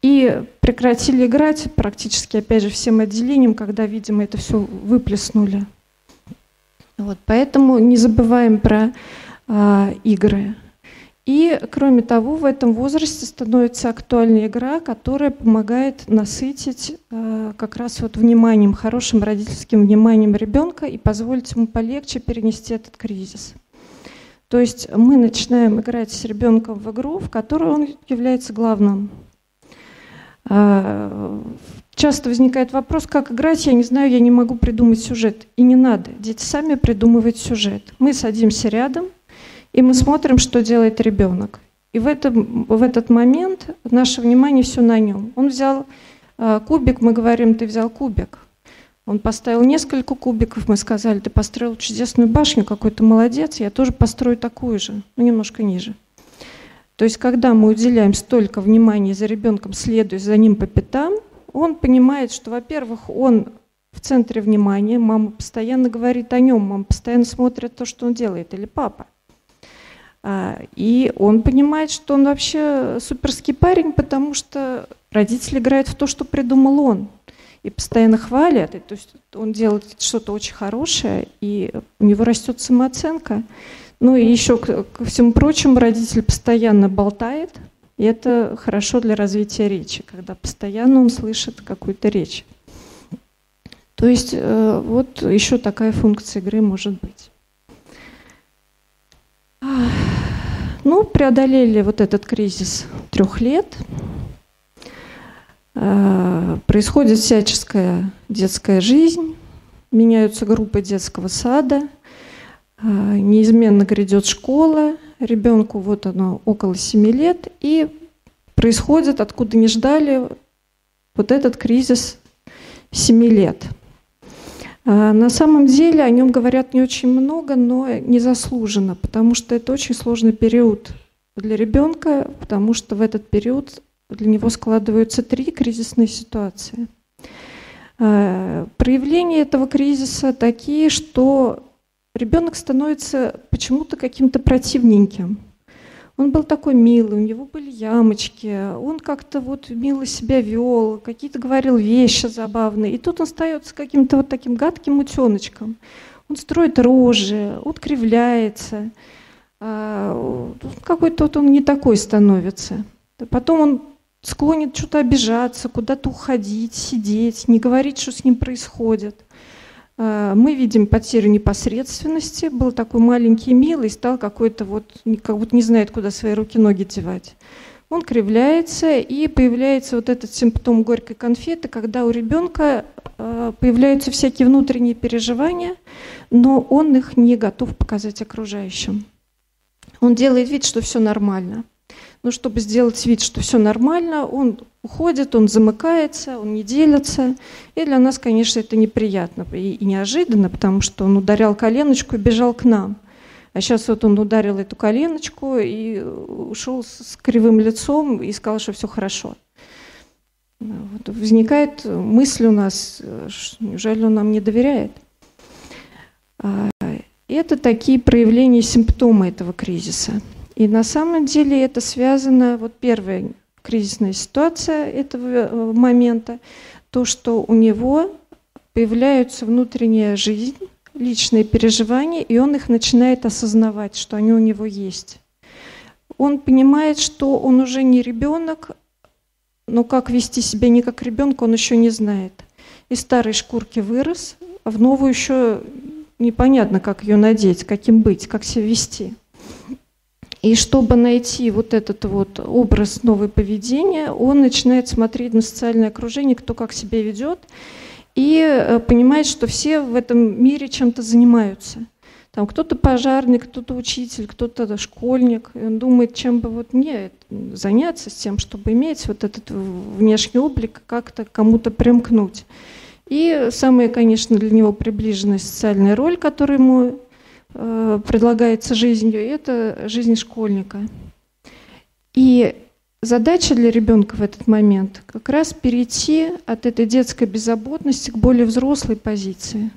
Speaker 2: И прекратили играть практически, опять же, всем отделением, когда, видимо, это все выплеснули. Вот, поэтому не забываем про э, игры. И, кроме того, в этом возрасте становится актуальная игра, которая помогает насытить э, как раз вот вниманием, хорошим родительским вниманием ребенка и позволить ему полегче перенести этот кризис. То есть мы начинаем играть с ребенком в игру, в которой он является главным. Э, часто возникает вопрос, как играть, я не знаю, я не могу придумать сюжет. И не надо, дети сами придумывают сюжет. Мы садимся рядом, и мы смотрим, что делает ребенок. И в, этом, в этот момент наше внимание все на нем. Он взял э, кубик, мы говорим, ты взял кубик. Он поставил несколько кубиков, мы сказали, ты построил чудесную башню, какой то молодец, я тоже построю такую же, но немножко ниже. То есть, когда мы уделяем столько внимания за ребенком, следуя за ним по пятам, он понимает, что, во-первых, он в центре внимания, мама постоянно говорит о нем, мама постоянно смотрит то, что он делает, или папа. А, и он понимает, что он вообще суперский парень, потому что родители играют в то, что придумал он. И постоянно хвалят. И, то есть он делает что-то очень хорошее, и у него растет самооценка. Ну и еще, ко всему прочему, родитель постоянно болтает, и это хорошо для развития речи, когда постоянно он слышит какую-то речь. То есть э, вот еще такая функция игры может быть. Ну, преодолели вот этот кризис трех лет. А, происходит всяческая детская жизнь, меняются группы детского сада, неизменно грядет школа, ребенку вот оно около семи лет, и происходит, откуда не ждали, вот этот кризис семи лет – а, на самом деле о нем говорят не очень много, но незаслуженно, потому что это очень сложный период для ребенка, потому что в этот период для него складываются три кризисные ситуации. А, проявления этого кризиса такие, что ребенок становится почему-то каким-то противненьким. Он был такой милый, у него были ямочки, он как-то вот мило себя вел, какие-то говорил вещи забавные. И тут он остается каким-то вот таким гадким утеночком. Он строит рожи, он кривляется. А, какой-то вот он не такой становится. Потом он склонен что-то обижаться, куда-то уходить, сидеть, не говорить, что с ним происходит. А, мы видим потерю непосредственности. Был такой маленький милый, стал какой-то вот, как будто не знает, куда свои руки-ноги девать. Он кривляется, и появляется вот этот симптом горькой конфеты, когда у ребенка а, появляются всякие внутренние переживания, но он их не готов показать окружающим. Он делает вид, что все нормально. Но чтобы сделать вид, что все нормально, он уходит, он замыкается, он не делится. И для нас, конечно, это неприятно и, и неожиданно, потому что он ударял коленочку и бежал к нам. А сейчас вот он ударил эту коленочку и ушел с кривым лицом и сказал, что все хорошо. Вот возникает мысль у нас, неужели он нам не доверяет? А, это такие проявления симптомы этого кризиса. И на самом деле это связано, вот первая кризисная ситуация этого э, момента, то, что у него появляется внутренняя жизнь, личные переживания, и он их начинает осознавать, что они у него есть. Он понимает, что он уже не ребенок, но как вести себя не как ребенка, он еще не знает. Из старой шкурки вырос, а в новую еще непонятно, как ее надеть, каким быть, как себя вести. И чтобы найти вот этот вот образ нового поведения, он начинает смотреть на социальное окружение, кто как себя ведет, и э, понимает, что все в этом мире чем-то занимаются. Там кто-то пожарник, кто-то учитель, кто-то школьник. И он думает, чем бы вот мне заняться с тем, чтобы иметь вот этот внешний облик, как-то кому-то примкнуть. И самая, конечно, для него приближенная социальная роль, которая ему предлагается жизнью, это жизнь школьника. И задача для ребенка в этот момент как раз перейти от этой детской беззаботности к более взрослой позиции.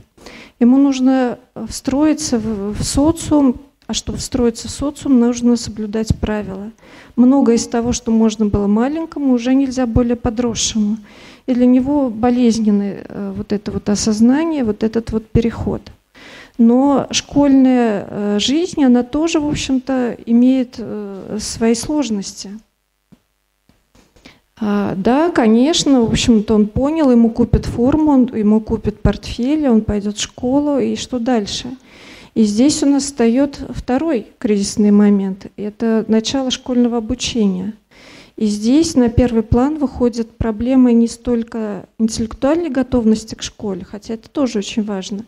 Speaker 2: Ему нужно встроиться в, социум, а чтобы встроиться в социум, нужно соблюдать правила. Многое из того, что можно было маленькому, уже нельзя более подросшему. И для него болезненное э, вот это вот осознание, вот этот вот переход. Но школьная э, жизнь, она тоже, в общем-то, имеет э, свои сложности. А, да, конечно, в общем-то он понял, ему купят форму, ему купят портфель, он пойдет в школу, и что дальше? И здесь у нас встает второй кризисный момент. Это начало школьного обучения. И здесь на первый план выходят проблемы не столько интеллектуальной готовности к школе, хотя это тоже очень важно,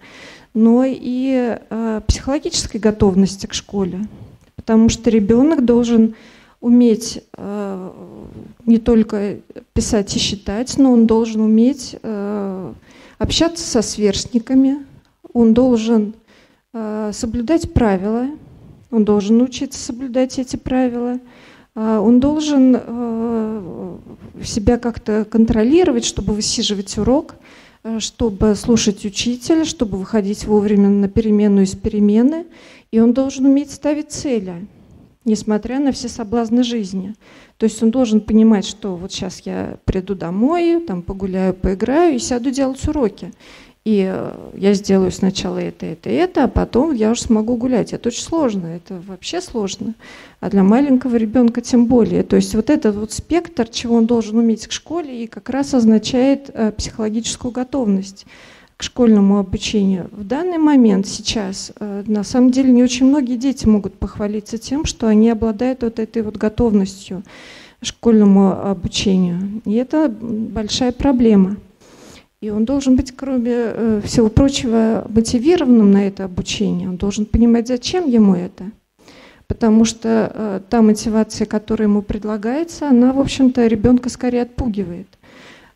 Speaker 2: но и э, психологической готовности к школе. Потому что ребенок должен уметь э, не только писать и считать, но он должен уметь э, общаться со сверстниками, он должен э, соблюдать правила, он должен научиться соблюдать эти правила – а, он должен э, себя как-то контролировать, чтобы высиживать урок, э, чтобы слушать учителя, чтобы выходить вовремя на перемену из перемены. И он должен уметь ставить цели, несмотря на все соблазны жизни. То есть он должен понимать, что вот сейчас я приду домой, там погуляю, поиграю и сяду делать уроки. И э, я сделаю сначала это, это, это, а потом я уже смогу гулять. Это очень сложно, это вообще сложно. А для маленького ребенка тем более. То есть вот этот вот спектр, чего он должен уметь к школе, и как раз означает э, психологическую готовность к школьному обучению. В данный момент сейчас, э, на самом деле, не очень многие дети могут похвалиться тем, что они обладают вот этой вот готовностью к школьному обучению. И это большая проблема. И он должен быть, кроме э, всего прочего, мотивированным на это обучение. Он должен понимать, зачем ему это. Потому что э, та мотивация, которая ему предлагается, она, в общем-то, ребенка скорее отпугивает.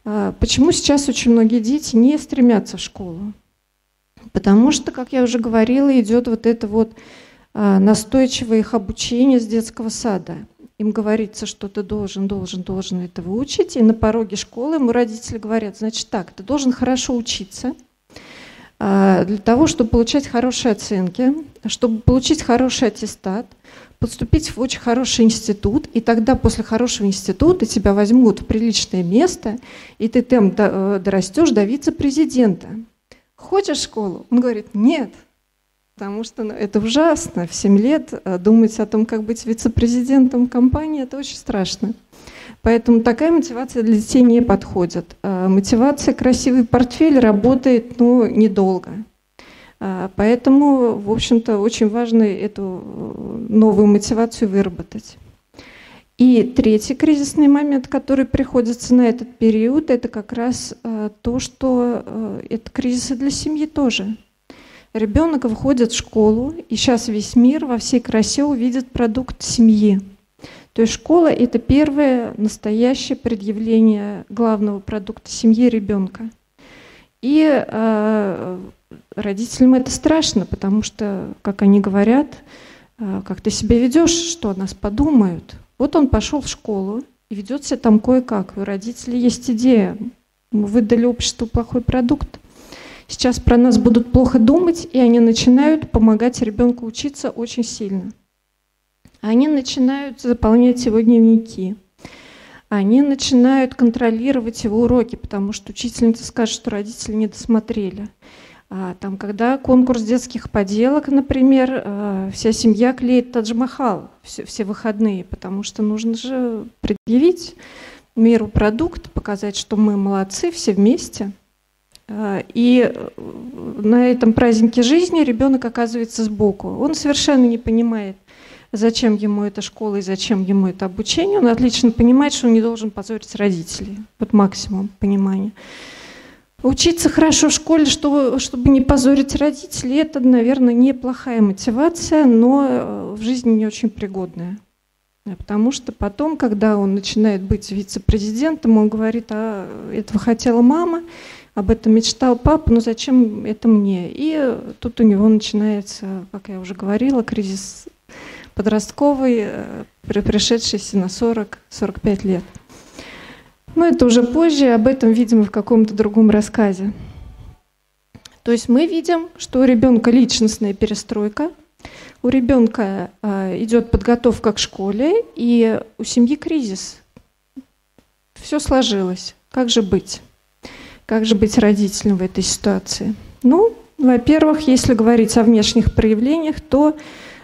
Speaker 2: А почему сейчас очень многие дети не стремятся в школу? Потому что, как я уже говорила, идет вот это вот а, настойчивое их обучение с детского сада им говорится, что ты должен, должен, должен это выучить, и на пороге школы ему родители говорят, значит так, ты должен хорошо учиться, а, для того, чтобы получать хорошие оценки, чтобы получить хороший аттестат, поступить в очень хороший институт, и тогда после хорошего института тебя возьмут в приличное место, и ты там э, дорастешь до вице-президента. Хочешь школу? Он говорит, нет, Потому что ну, это ужасно. В 7 лет э, думать о том, как быть вице-президентом компании, это очень страшно. Поэтому такая мотивация для детей не подходит. А мотивация красивый портфель работает ну, недолго. А, поэтому, в общем-то, очень важно эту э, новую мотивацию выработать. И третий кризисный момент, который приходится на этот период, это как раз э, то, что это кризисы для семьи тоже. Ребенок выходит в школу, и сейчас весь мир во всей красе увидит продукт семьи. То есть школа – это первое настоящее предъявление главного продукта семьи ребенка. И э, родителям это страшно, потому что, как они говорят, э, как ты себя ведешь, что о нас подумают. Вот он пошел в школу и ведет себя там кое-как. У родителей есть идея. Мы выдали обществу плохой продукт. Сейчас про нас будут плохо думать, и они начинают помогать ребенку учиться очень сильно. Они начинают заполнять его дневники. Они начинают контролировать его уроки, потому что учительница скажет, что родители не досмотрели. А, там, когда конкурс детских поделок, например, а, вся семья клеит Тадж-Махал все, все выходные, потому что нужно же предъявить миру продукт, показать, что мы молодцы все вместе. А, и э, на этом празднике жизни ребенок оказывается сбоку. Он совершенно не понимает, зачем ему эта школа и зачем ему это обучение. Он отлично понимает, что он не должен позорить родителей. Вот максимум понимания. Учиться хорошо в школе, чтобы, чтобы не позорить родителей, это, наверное, неплохая мотивация, но э, в жизни не очень пригодная. Потому что потом, когда он начинает быть вице-президентом, он говорит, а этого хотела мама, об этом мечтал папа, но зачем это мне? И тут у него начинается, как я уже говорила, кризис подростковый, э, пришедшийся на 40-45 лет. Но это уже позже, об этом, видимо, в каком-то другом рассказе. То есть мы видим, что у ребенка личностная перестройка, у ребенка э, идет подготовка к школе, и у семьи кризис. Все сложилось. Как же быть? Как же быть родителем в этой ситуации? Ну, во-первых, если говорить о внешних проявлениях, то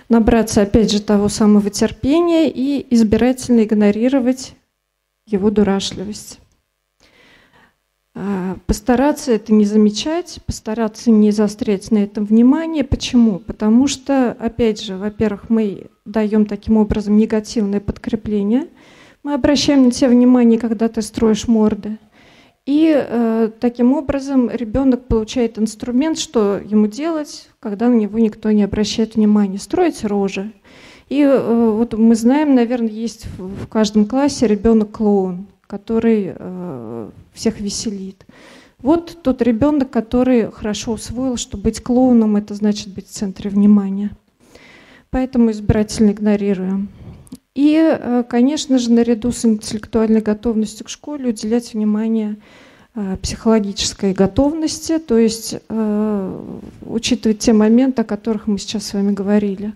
Speaker 2: набраться, опять же, того самого терпения и избирательно игнорировать его дурашливость. А, постараться это не замечать, постараться не заострять на этом внимание. Почему? Потому что, опять же, во-первых, мы даем таким образом негативное подкрепление. Мы обращаем на тебя внимание, когда ты строишь морды. И э, таким образом ребенок получает инструмент, что ему делать, когда на него никто не обращает внимания. Строить рожи. И э, вот мы знаем, наверное, есть в каждом классе ребенок-клоун, который э, всех веселит. Вот тот ребенок, который хорошо усвоил, что быть клоуном это значит быть в центре внимания. Поэтому избирательно игнорируем. И, э, конечно же, наряду с интеллектуальной готовностью к школе уделять внимание психологической готовности, то есть учитывать те моменты, о которых мы сейчас с вами говорили.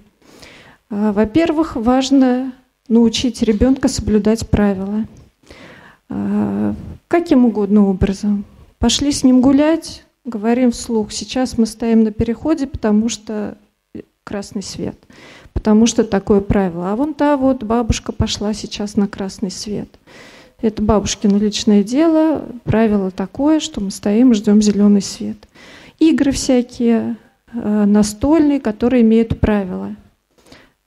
Speaker 2: Во-первых, важно научить ребенка соблюдать правила. Каким угодно образом. Пошли с ним гулять, говорим вслух, сейчас мы стоим на переходе, потому что красный свет, потому что такое правило. А вон та вот бабушка пошла сейчас на красный свет. Это бабушкино личное дело, правило такое, что мы стоим и ждем зеленый свет. Игры всякие, а, настольные, которые имеют правила –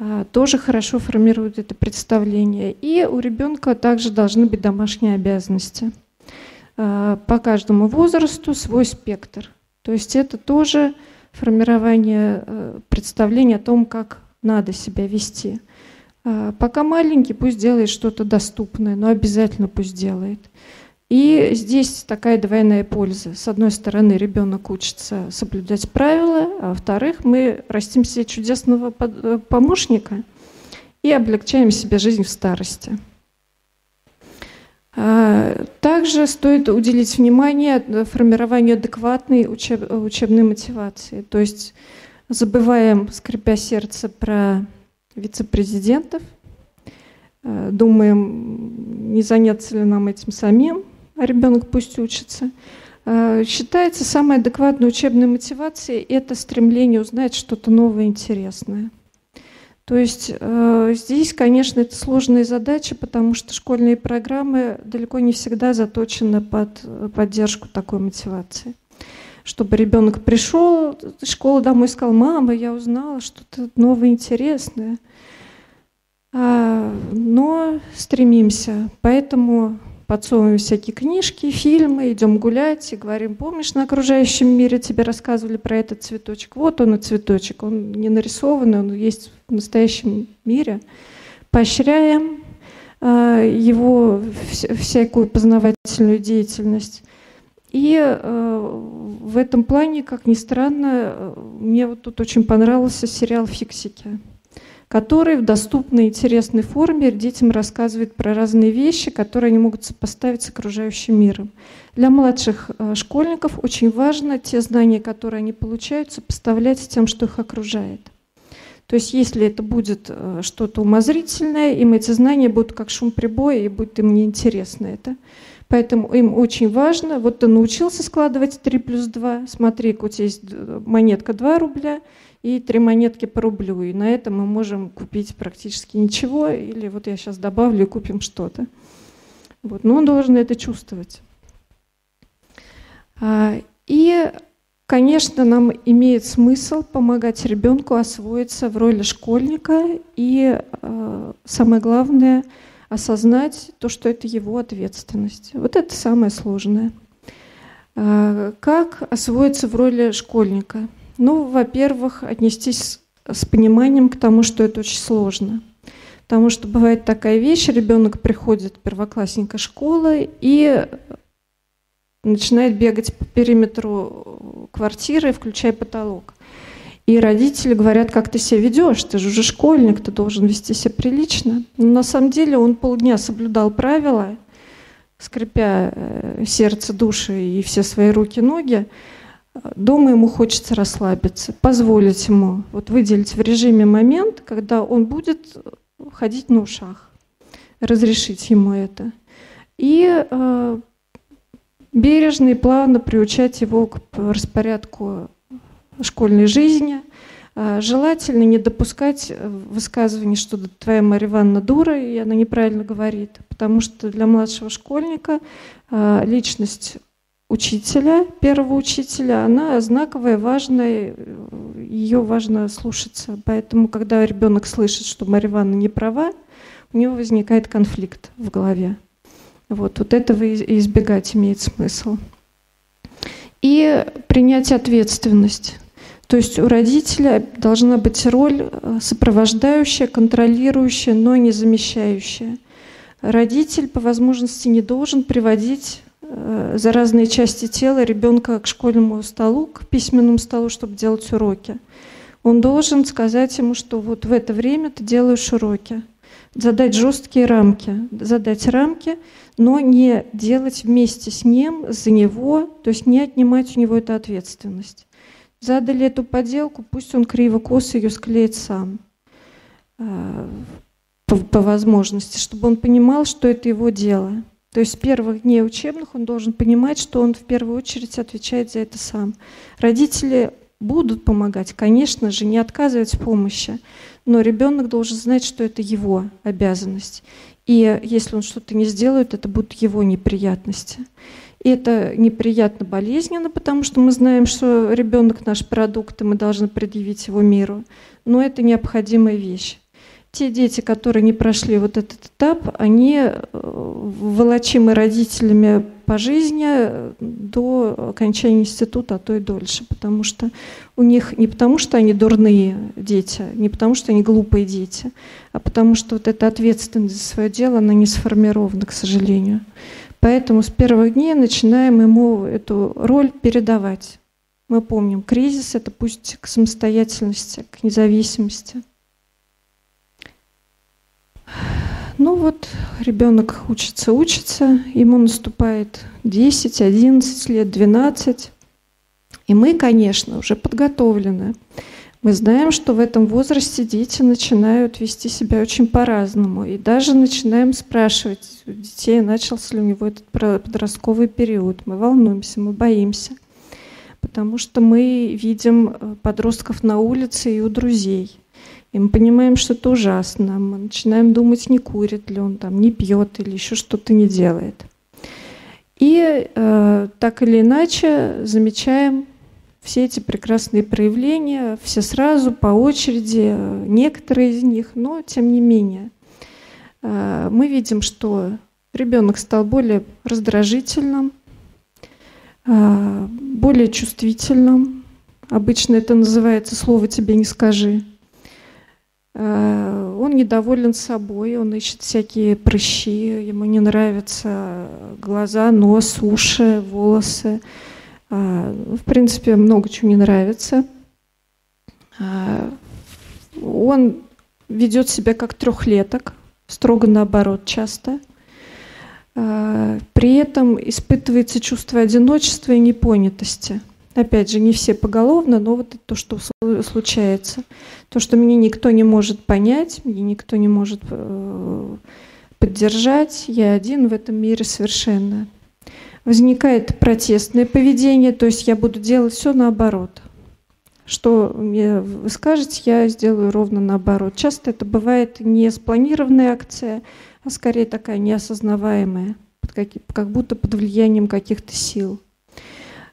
Speaker 2: а, тоже хорошо формирует это представление. И у ребенка также должны быть домашние обязанности. А, по каждому возрасту свой спектр. То есть это тоже формирование э, представления о том, как надо себя вести. А, пока маленький, пусть делает что-то доступное, но обязательно пусть делает. И здесь такая двойная польза. С одной стороны, ребенок учится соблюдать правила, а во-вторых, мы растим себе чудесного э, помощника и облегчаем себе жизнь в старости. А, также стоит уделить внимание формированию адекватной учеб, учебной мотивации. То есть забываем, скрипя сердце, про вице-президентов, э, думаем, не заняться ли нам этим самим, а ребенок пусть учится. А, считается самой адекватной учебной мотивацией это стремление узнать что-то новое, интересное. То есть э, здесь, конечно, это сложная задача, потому что школьные программы далеко не всегда заточены под поддержку такой мотивации. Чтобы ребенок пришел из школы домой и сказал, мама, я узнала что-то новое, интересное. А, но стремимся. Поэтому подсовываем всякие книжки, фильмы, идем гулять и говорим, помнишь, на окружающем мире тебе рассказывали про этот цветочек? Вот он и цветочек, он не нарисованный, он есть в настоящем мире. Поощряем э, его вся, всякую познавательную деятельность. И э, в этом плане, как ни странно, мне вот тут очень понравился сериал «Фиксики» который в доступной интересной форме детям рассказывает про разные вещи, которые они могут сопоставить с окружающим миром. Для младших э, школьников очень важно те знания, которые они получают, сопоставлять с тем, что их окружает. То есть если это будет э, что-то умозрительное, им эти знания будут как шум прибоя, и будет им неинтересно это. Поэтому им очень важно, вот ты научился складывать 3 плюс 2, смотри, у тебя есть монетка 2 рубля и 3 монетки по рублю, и на этом мы можем купить практически ничего, или вот я сейчас добавлю и купим что-то. Вот. Но он должен это чувствовать. А, и Конечно, нам имеет смысл помогать ребенку освоиться в роли школьника и, э, самое главное, осознать то, что это его ответственность. Вот это самое сложное. Э, как освоиться в роли школьника? Ну, во-первых, отнестись с пониманием к тому, что это очень сложно. Потому что бывает такая вещь, ребенок приходит первоклассника школы и начинает бегать по периметру квартиры, включая потолок. И родители говорят, как ты себя ведешь, ты же уже школьник, ты должен вести себя прилично. Но на самом деле он полдня соблюдал правила, скрипя э, сердце, души и все свои руки, ноги. Дома ему хочется расслабиться, позволить ему вот выделить в режиме момент, когда он будет ходить на ушах, разрешить ему это. И э, бережно и плавно приучать его к распорядку школьной жизни. А, желательно не допускать высказываний, что твоя Марья Ивановна дура, и она неправильно говорит, потому что для младшего школьника а, личность учителя, первого учителя, она знаковая, важная, ее важно слушаться. Поэтому, когда ребенок слышит, что Марья Ивановна не права, у него возникает конфликт в голове. Вот, вот этого избегать имеет смысл. И принять ответственность. То есть у родителя должна быть роль э, сопровождающая, контролирующая, но не замещающая. Родитель по возможности не должен приводить э, за разные части тела ребенка к школьному столу, к письменному столу, чтобы делать уроки. Он должен сказать ему, что вот в это время ты делаешь уроки задать жесткие рамки, задать рамки, но не делать вместе с ним, за него, то есть не отнимать у него эту ответственность. Задали эту поделку, пусть он криво-косо ее склеит сам а, по, по возможности, чтобы он понимал, что это его дело. То есть с первых дней учебных он должен понимать, что он в первую очередь отвечает за это сам. Родители будут помогать, конечно же, не отказывать в помощи, но ребенок должен знать, что это его обязанность. И если он что-то не сделает, это будут его неприятности. Это неприятно болезненно, потому что мы знаем, что ребенок наш продукт, и мы должны предъявить его миру. Но это необходимая вещь те дети, которые не прошли вот этот этап, они э, волочимы родителями по жизни э, до окончания института, а то и дольше, потому что у них не потому, что они дурные дети, не потому, что они глупые дети, а потому что вот эта ответственность за свое дело, она не сформирована, к сожалению. Поэтому с первых дней начинаем ему эту роль передавать. Мы помним, кризис – это пусть к самостоятельности, к независимости – Ну вот ребенок учится, учится, ему наступает 10, 11 лет, 12. И мы, конечно, уже подготовлены. Мы знаем, что в этом возрасте дети начинают вести себя очень по-разному. И даже начинаем спрашивать у детей, начался ли у него этот подростковый период. Мы волнуемся, мы боимся. Потому что мы видим э, подростков на улице и у друзей. И мы понимаем, что это ужасно. Мы начинаем думать, не курит ли он там, не пьет или еще что-то не делает. И э, так или иначе замечаем все эти прекрасные проявления, все сразу, по очереди, некоторые из них, но тем не менее. Э, мы видим, что ребенок стал более раздражительным, э, более чувствительным. Обычно это называется «слово тебе не скажи». Э, он недоволен собой, он ищет всякие прыщи, ему не нравятся глаза, нос, уши, волосы. Э, в принципе, много чего не нравится. Э, он ведет себя как трехлеток, строго наоборот часто. При этом испытывается чувство одиночества и непонятости – Опять же, не все поголовно, но вот это то, что случается. То, что меня никто не может понять, меня никто не может э, поддержать, я один в этом мире совершенно. Возникает протестное поведение, то есть я буду делать все наоборот. Что мне вы скажете, я сделаю ровно наоборот. Часто это бывает не спланированная акция, а скорее такая неосознаваемая, как будто под влиянием каких-то сил.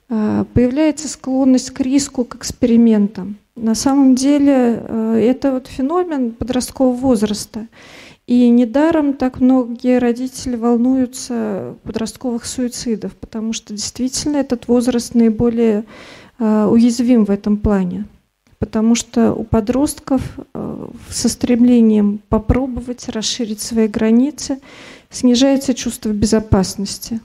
Speaker 2: А, появляется склонность к риску, к экспериментам. На самом деле э, это вот феномен подросткового возраста. И недаром так многие родители волнуются подростковых суицидов, потому что действительно этот возраст наиболее э, уязвим в этом плане. Потому что у подростков э, со стремлением попробовать расширить свои границы снижается чувство безопасности.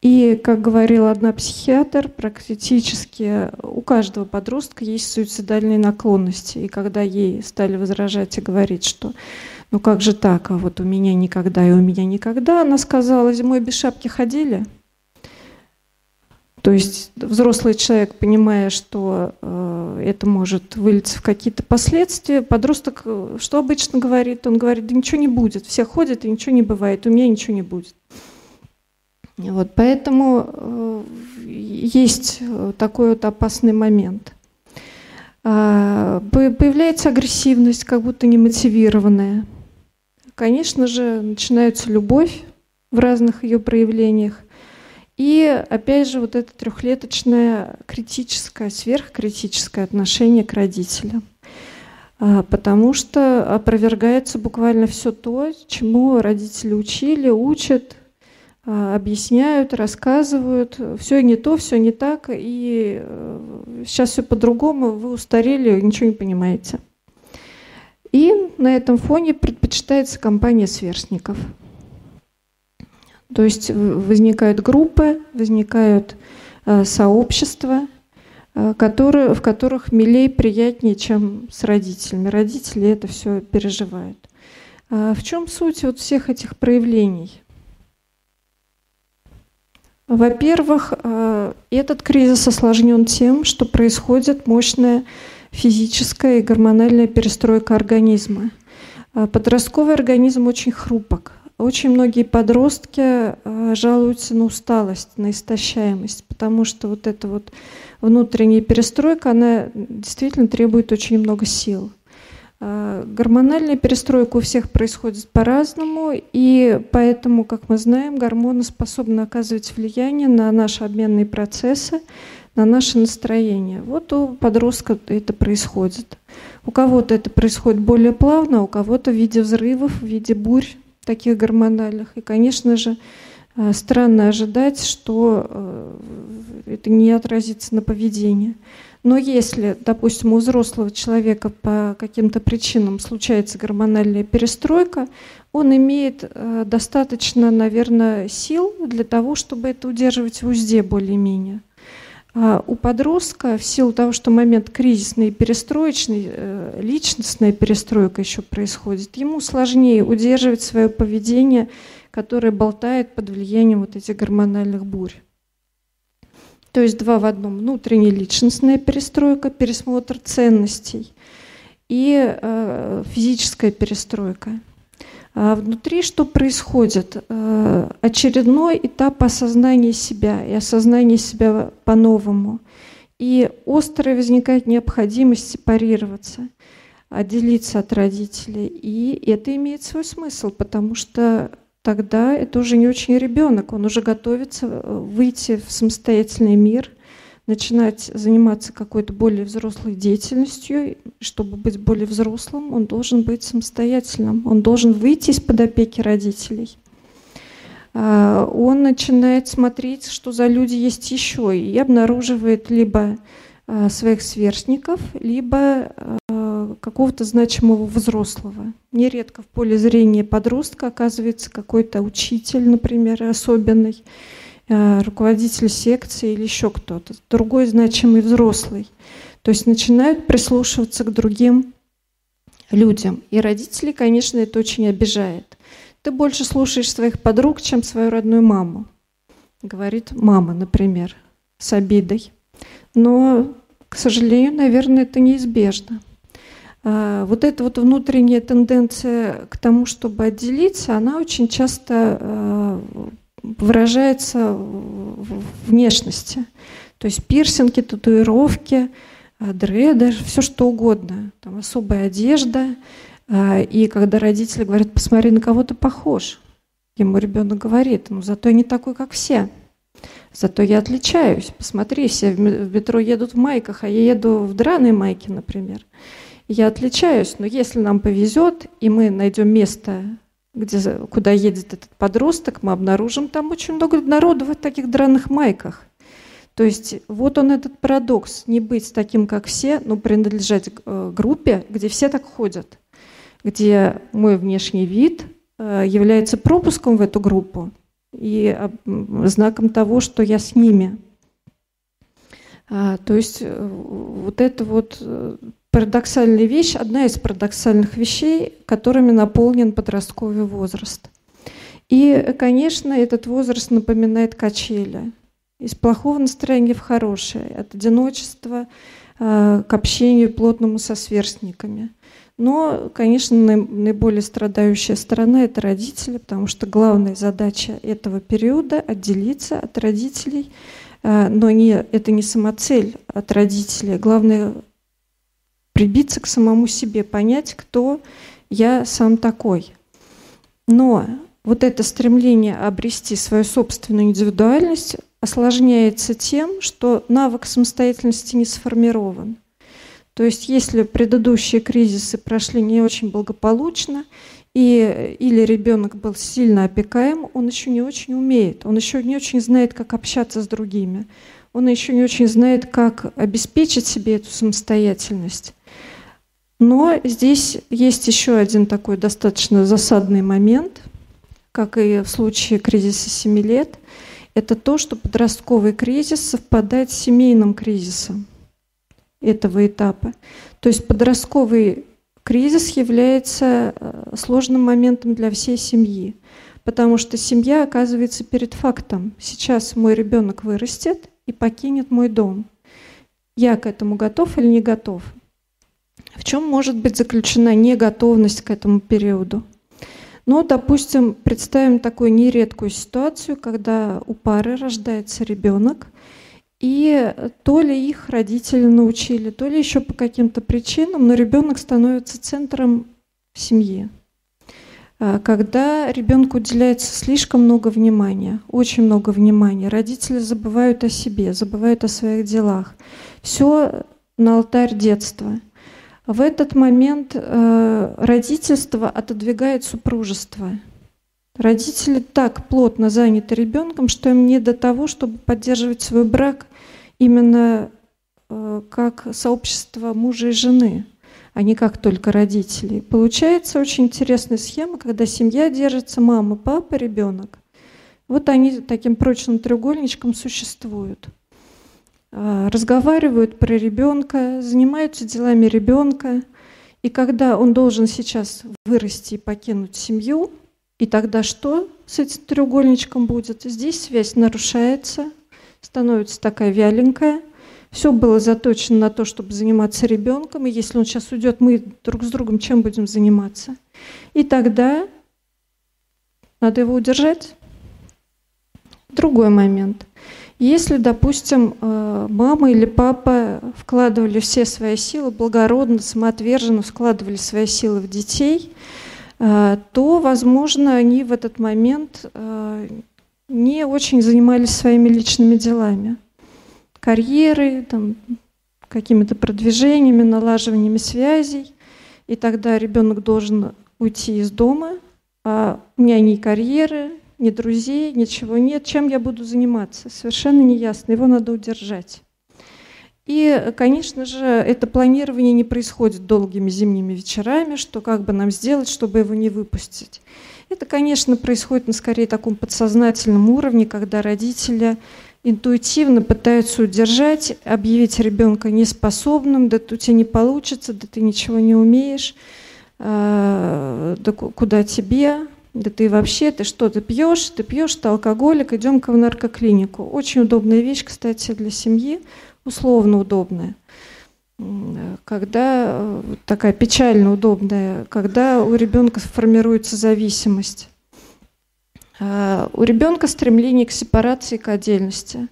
Speaker 2: И, как говорила одна психиатр, практически у каждого подростка есть суицидальные наклонности. И когда ей стали возражать и говорить, что ну как же так, а вот у меня никогда и у меня никогда, она сказала, зимой без шапки ходили. То есть взрослый человек, понимая, что э, это может вылиться в какие-то последствия, подросток э, что обычно говорит? Он говорит, да ничего не будет, все ходят и ничего не бывает, у меня ничего не будет. Вот, поэтому э, есть э, такой вот опасный момент. А, появляется агрессивность, как будто немотивированная. Конечно же, начинается любовь в разных ее проявлениях. И опять же вот это трехлеточное критическое, сверхкритическое отношение к родителям. А, потому что опровергается буквально все то, чему родители учили, учат, а, объясняют, рассказывают, все не то, все не так, и сейчас э, все по-другому, вы устарели, ничего не понимаете. И на этом фоне предпочитается компания сверстников. То есть возникают группы, возникают э, сообщества, э, которые, в которых милей приятнее, чем с родителями. Родители это все переживают. А в чем суть вот всех этих проявлений? Во-первых, э, этот кризис осложнен тем, что происходит мощная физическая и гормональная перестройка организма. Э, подростковый организм очень хрупок. Очень многие подростки э, жалуются на усталость, на истощаемость, потому что вот эта вот внутренняя перестройка, она действительно требует очень много сил. А, гормональная перестройка у всех происходит по-разному, и поэтому, как мы знаем, гормоны способны оказывать влияние на наши обменные процессы, на наше настроение. Вот у подростка это происходит. У кого-то это происходит более плавно, у кого-то в виде взрывов, в виде бурь таких гормональных. И, конечно же, а, странно ожидать, что э, это не отразится на поведении. Но если, допустим, у взрослого человека по каким-то причинам случается гормональная перестройка, он имеет э, достаточно, наверное, сил для того, чтобы это удерживать в узде более-менее. А у подростка, в силу того, что момент кризисный и перестроечный, э, личностная перестройка еще происходит, ему сложнее удерживать свое поведение, которое болтает под влиянием вот этих гормональных бурь. То есть два в одном. Внутренняя личностная перестройка, пересмотр ценностей и э, физическая перестройка. А внутри что происходит? Э, очередной этап осознания себя и осознания себя по-новому. И острая возникает необходимость сепарироваться, отделиться от родителей. И это имеет свой смысл, потому что тогда это уже не очень ребенок, он уже готовится э, выйти в самостоятельный мир, начинать заниматься какой-то более взрослой деятельностью. Чтобы быть более взрослым, он должен быть самостоятельным, он должен выйти из-под опеки родителей. А, он начинает смотреть, что за люди есть еще, и обнаруживает либо а, своих сверстников, либо а, какого-то значимого взрослого. Нередко в поле зрения подростка оказывается какой-то учитель, например, особенный, руководитель секции или еще кто-то, другой значимый взрослый. То есть начинают прислушиваться к другим людям. И родители, конечно, это очень обижает. Ты больше слушаешь своих подруг, чем свою родную маму, говорит мама, например, с обидой. Но, к сожалению, наверное, это неизбежно. А, вот эта вот внутренняя тенденция к тому, чтобы отделиться, она очень часто а, выражается в внешности. То есть пирсинги, татуировки, а, дреды, все что угодно. Там особая одежда. И когда родители говорят, посмотри, на кого ты похож, ему ребенок говорит, ну зато я не такой, как все. Зато я отличаюсь. Посмотри, все в метро едут в майках, а я еду в драной майке, например. Я отличаюсь, но если нам повезет, и мы найдем место, где, куда едет этот подросток, мы обнаружим там очень много народу в таких драных майках. То есть вот он этот парадокс, не быть таким, как все, но принадлежать э, группе, где все так ходят, где мой внешний вид э, является пропуском в эту группу, и знаком того, что я с ними. А, то есть э, вот это вот парадоксальная вещь, одна из парадоксальных вещей, которыми наполнен подростковый возраст. И, конечно, этот возраст напоминает качели. Из плохого настроения в хорошее, от одиночества э, к общению плотному со сверстниками – но, конечно, наиболее страдающая сторона – это родители, потому что главная задача этого периода – отделиться от родителей. А, но не, это не самоцель от родителей. Главное – прибиться к самому себе, понять, кто я сам такой. Но вот это стремление обрести свою собственную индивидуальность осложняется тем, что навык самостоятельности не сформирован. То есть если предыдущие кризисы прошли не очень благополучно, и, или ребенок был сильно опекаем, он еще не очень умеет, он еще не очень знает, как общаться с другими, он еще не очень знает, как обеспечить себе эту самостоятельность. Но здесь есть еще один такой достаточно засадный момент, как и в случае кризиса 7 лет, это то, что подростковый кризис совпадает с семейным кризисом этого этапа. То есть подростковый кризис является э, сложным моментом для всей семьи, потому что семья оказывается перед фактом. Сейчас мой ребенок вырастет и покинет мой дом. Я к этому готов или не готов? В чем может быть заключена неготовность к этому периоду? Ну, допустим, представим такую нередкую ситуацию, когда у пары рождается ребенок, и то ли их родители научили, то ли еще по каким-то причинам, но ребенок становится центром семьи. А, когда ребенку уделяется слишком много внимания, очень много внимания, родители забывают о себе, забывают о своих делах. Все на алтарь детства. В этот момент э, родительство отодвигает супружество. Родители так плотно заняты ребенком, что им не до того, чтобы поддерживать свой брак именно э, как сообщество мужа и жены, а не как только родителей. Получается очень интересная схема, когда семья держится мама, папа, ребенок. Вот они таким прочным треугольничком существуют. А, разговаривают про ребенка, занимаются делами ребенка. И когда он должен сейчас вырасти и покинуть семью, и тогда что с этим треугольничком будет? Здесь связь нарушается, становится такая вяленькая. Все было заточено на то, чтобы заниматься ребенком. И если он сейчас уйдет, мы друг с другом чем будем заниматься? И тогда надо его удержать. Другой момент. Если, допустим, э, мама или папа вкладывали все свои силы, благородно, самоотверженно вкладывали свои силы в детей, э, то, возможно, они в этот момент э, не очень занимались своими личными делами. Карьерой, там, какими-то продвижениями, налаживаниями связей. И тогда ребенок должен уйти из дома, а у меня ни карьеры, ни друзей, ничего нет. Чем я буду заниматься? Совершенно неясно. Его надо удержать. И, конечно же, это планирование не происходит долгими зимними вечерами, что как бы нам сделать, чтобы его не выпустить. Это, конечно, происходит на скорее таком подсознательном уровне, когда родители интуитивно пытаются удержать, объявить ребенка неспособным, да у тебя не получится, да ты ничего не умеешь, а, да куда тебе, да ты вообще, ты что, ты пьешь, ты пьешь, ты алкоголик, идем-ка в наркоклинику. Очень удобная вещь, кстати, для семьи, условно удобная. Когда э, такая печально удобная, когда у ребенка формируется зависимость. А, у ребенка стремление к сепарации, к отдельности.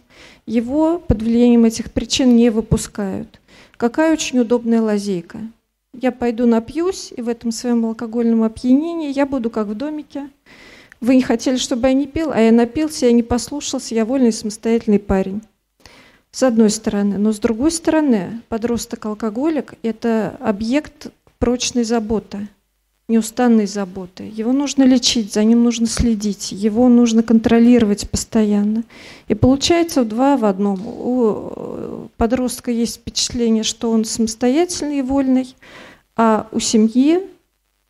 Speaker 2: Его под влиянием этих причин не выпускают. Какая очень удобная лазейка – я пойду напьюсь, и в этом своем алкогольном опьянении я буду как в домике. Вы не хотели, чтобы я не пил, а я напился, я не послушался, я вольный самостоятельный парень. С одной стороны. Но с другой стороны, подросток-алкоголик – это объект прочной заботы, неустанной заботы. Его нужно лечить, за ним нужно следить, его нужно контролировать постоянно. И получается два в одном. У подростка есть впечатление, что он самостоятельный и вольный, а у семьи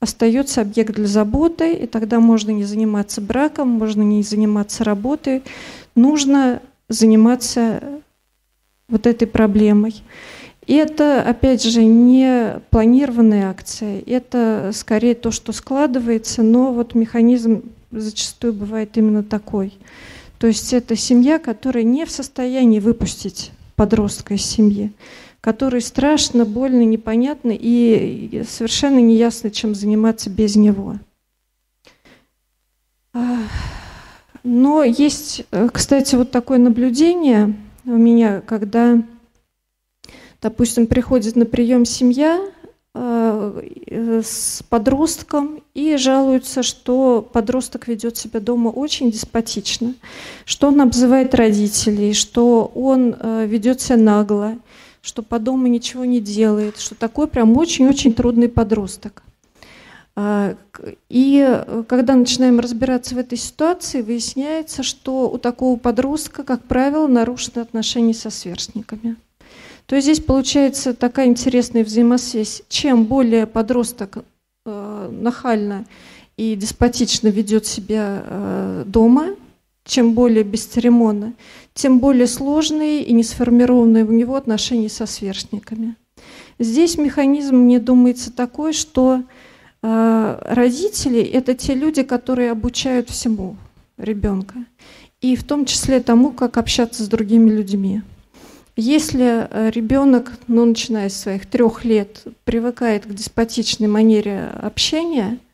Speaker 2: остается объект для заботы, и тогда можно не заниматься браком, можно не заниматься работой, нужно заниматься вот этой проблемой. И это, опять же, не планированная акция, это скорее то, что складывается, но вот механизм зачастую бывает именно такой. То есть это семья, которая не в состоянии выпустить подростка из семьи который страшно, больно, непонятно и совершенно неясно, чем заниматься без него. А, но есть, э, кстати, вот такое наблюдение у меня, когда, допустим, приходит на прием семья э, с подростком и жалуются, что подросток ведет себя дома очень деспотично, что он обзывает родителей, что он э, ведет себя нагло, что по дому ничего не делает, что такой прям очень-очень трудный подросток. И э, когда начинаем разбираться в этой ситуации, выясняется, что у такого подростка, как правило, нарушены отношения со сверстниками. То есть здесь получается такая интересная взаимосвязь. Чем более подросток э, нахально и деспотично ведет себя э, дома, чем более бесцеремонно, тем более сложные и не сформированные у него отношения со сверстниками. Здесь механизм, мне думается, такой, что э, родители – это те люди, которые обучают всему ребенка, и в том числе тому, как общаться с другими людьми. Если э, ребенок, ну, начиная с своих трех лет, привыкает к деспотичной манере общения –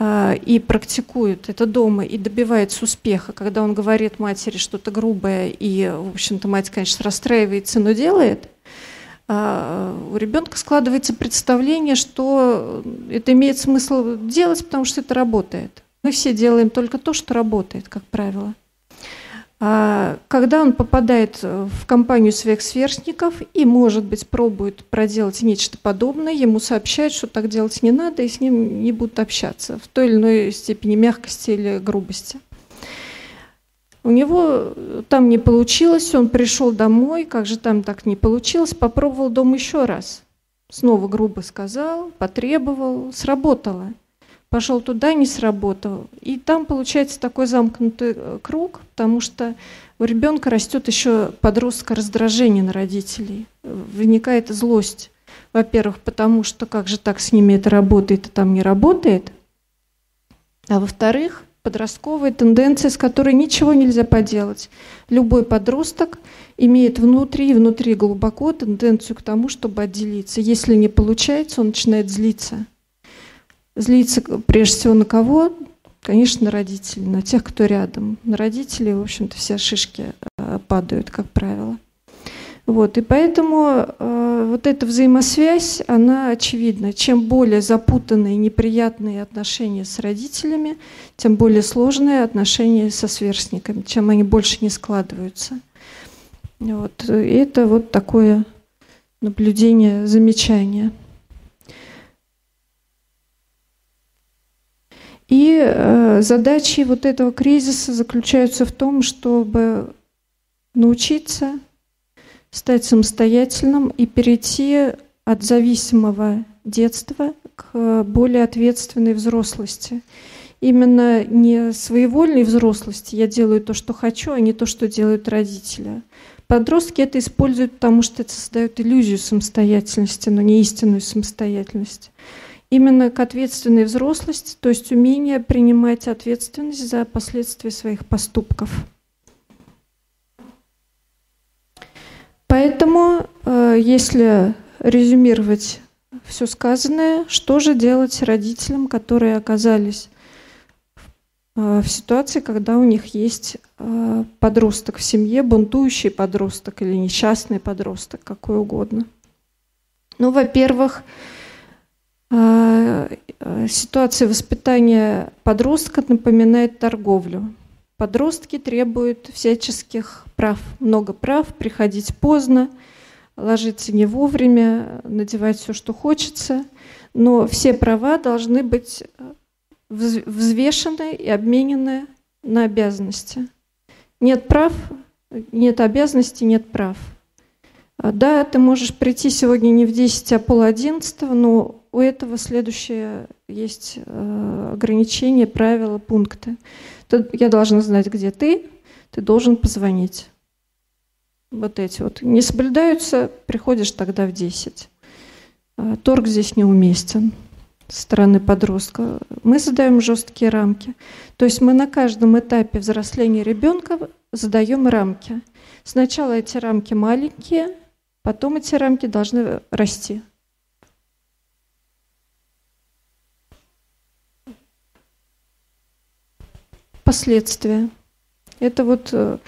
Speaker 2: а, и практикует это дома и добивается успеха, когда он говорит матери что-то грубое, и, в общем-то, мать, конечно, расстраивается, но делает, а, у ребенка складывается представление, что это имеет смысл делать, потому что это работает. Мы все делаем только то, что работает, как правило. А когда он попадает в компанию своих сверстников и, может быть, пробует проделать нечто подобное, ему сообщают, что так делать не надо, и с ним не будут общаться в той или иной степени мягкости или грубости. У него там не получилось, он пришел домой, как же там так не получилось, попробовал дом еще раз. Снова грубо сказал, потребовал, сработало – пошел туда, не сработал. И там получается такой замкнутый э, круг, потому что у ребенка растет еще подростка раздражение на родителей, возникает злость. Во-первых, потому что как же так с ними это работает, а там не работает. А во-вторых, подростковая тенденция, с которой ничего нельзя поделать. Любой подросток имеет внутри и внутри глубоко тенденцию к тому, чтобы отделиться. Если не получается, он начинает злиться – Злиться прежде всего на кого? Конечно, на родителей, на тех, кто рядом. На родителей, в общем-то, все шишки э, падают, как правило. Вот, и поэтому э, вот эта взаимосвязь, она очевидна. Чем более запутанные, неприятные отношения с родителями, тем более сложные отношения со сверстниками, чем они больше не складываются. Вот, и это вот такое наблюдение, замечание. И э, задачи вот этого кризиса заключаются в том, чтобы научиться стать самостоятельным и перейти от зависимого детства к более ответственной взрослости. Именно не своевольной взрослости, я делаю то, что хочу, а не то, что делают родители. Подростки это используют, потому что это создает иллюзию самостоятельности, но не истинную самостоятельность. Именно к ответственной взрослости, то есть умение принимать ответственность за последствия своих поступков. Поэтому, э, если резюмировать все сказанное, что же делать родителям, которые оказались э, в ситуации, когда у них есть э, подросток в семье, бунтующий подросток или несчастный подросток, какой угодно. Ну, во-первых, ситуация воспитания подростка напоминает торговлю. Подростки требуют всяческих прав, много прав, приходить поздно, ложиться не вовремя, надевать все, что хочется. Но все права должны быть э, взвешены и обменены на обязанности. Нет прав, нет обязанностей, нет прав. Да, ты можешь прийти сегодня не в 10, а пол одиннадцатого, но у этого следующее есть э, ограничения, правила, пункты я должна знать, где ты, ты должен позвонить. Вот эти вот. Не соблюдаются, приходишь тогда в 10. А, торг здесь неуместен со стороны подростка. Мы задаем жесткие рамки. То есть мы на каждом этапе взросления ребенка задаем рамки. Сначала эти рамки маленькие, потом эти рамки должны расти. Последствия. Это вот э,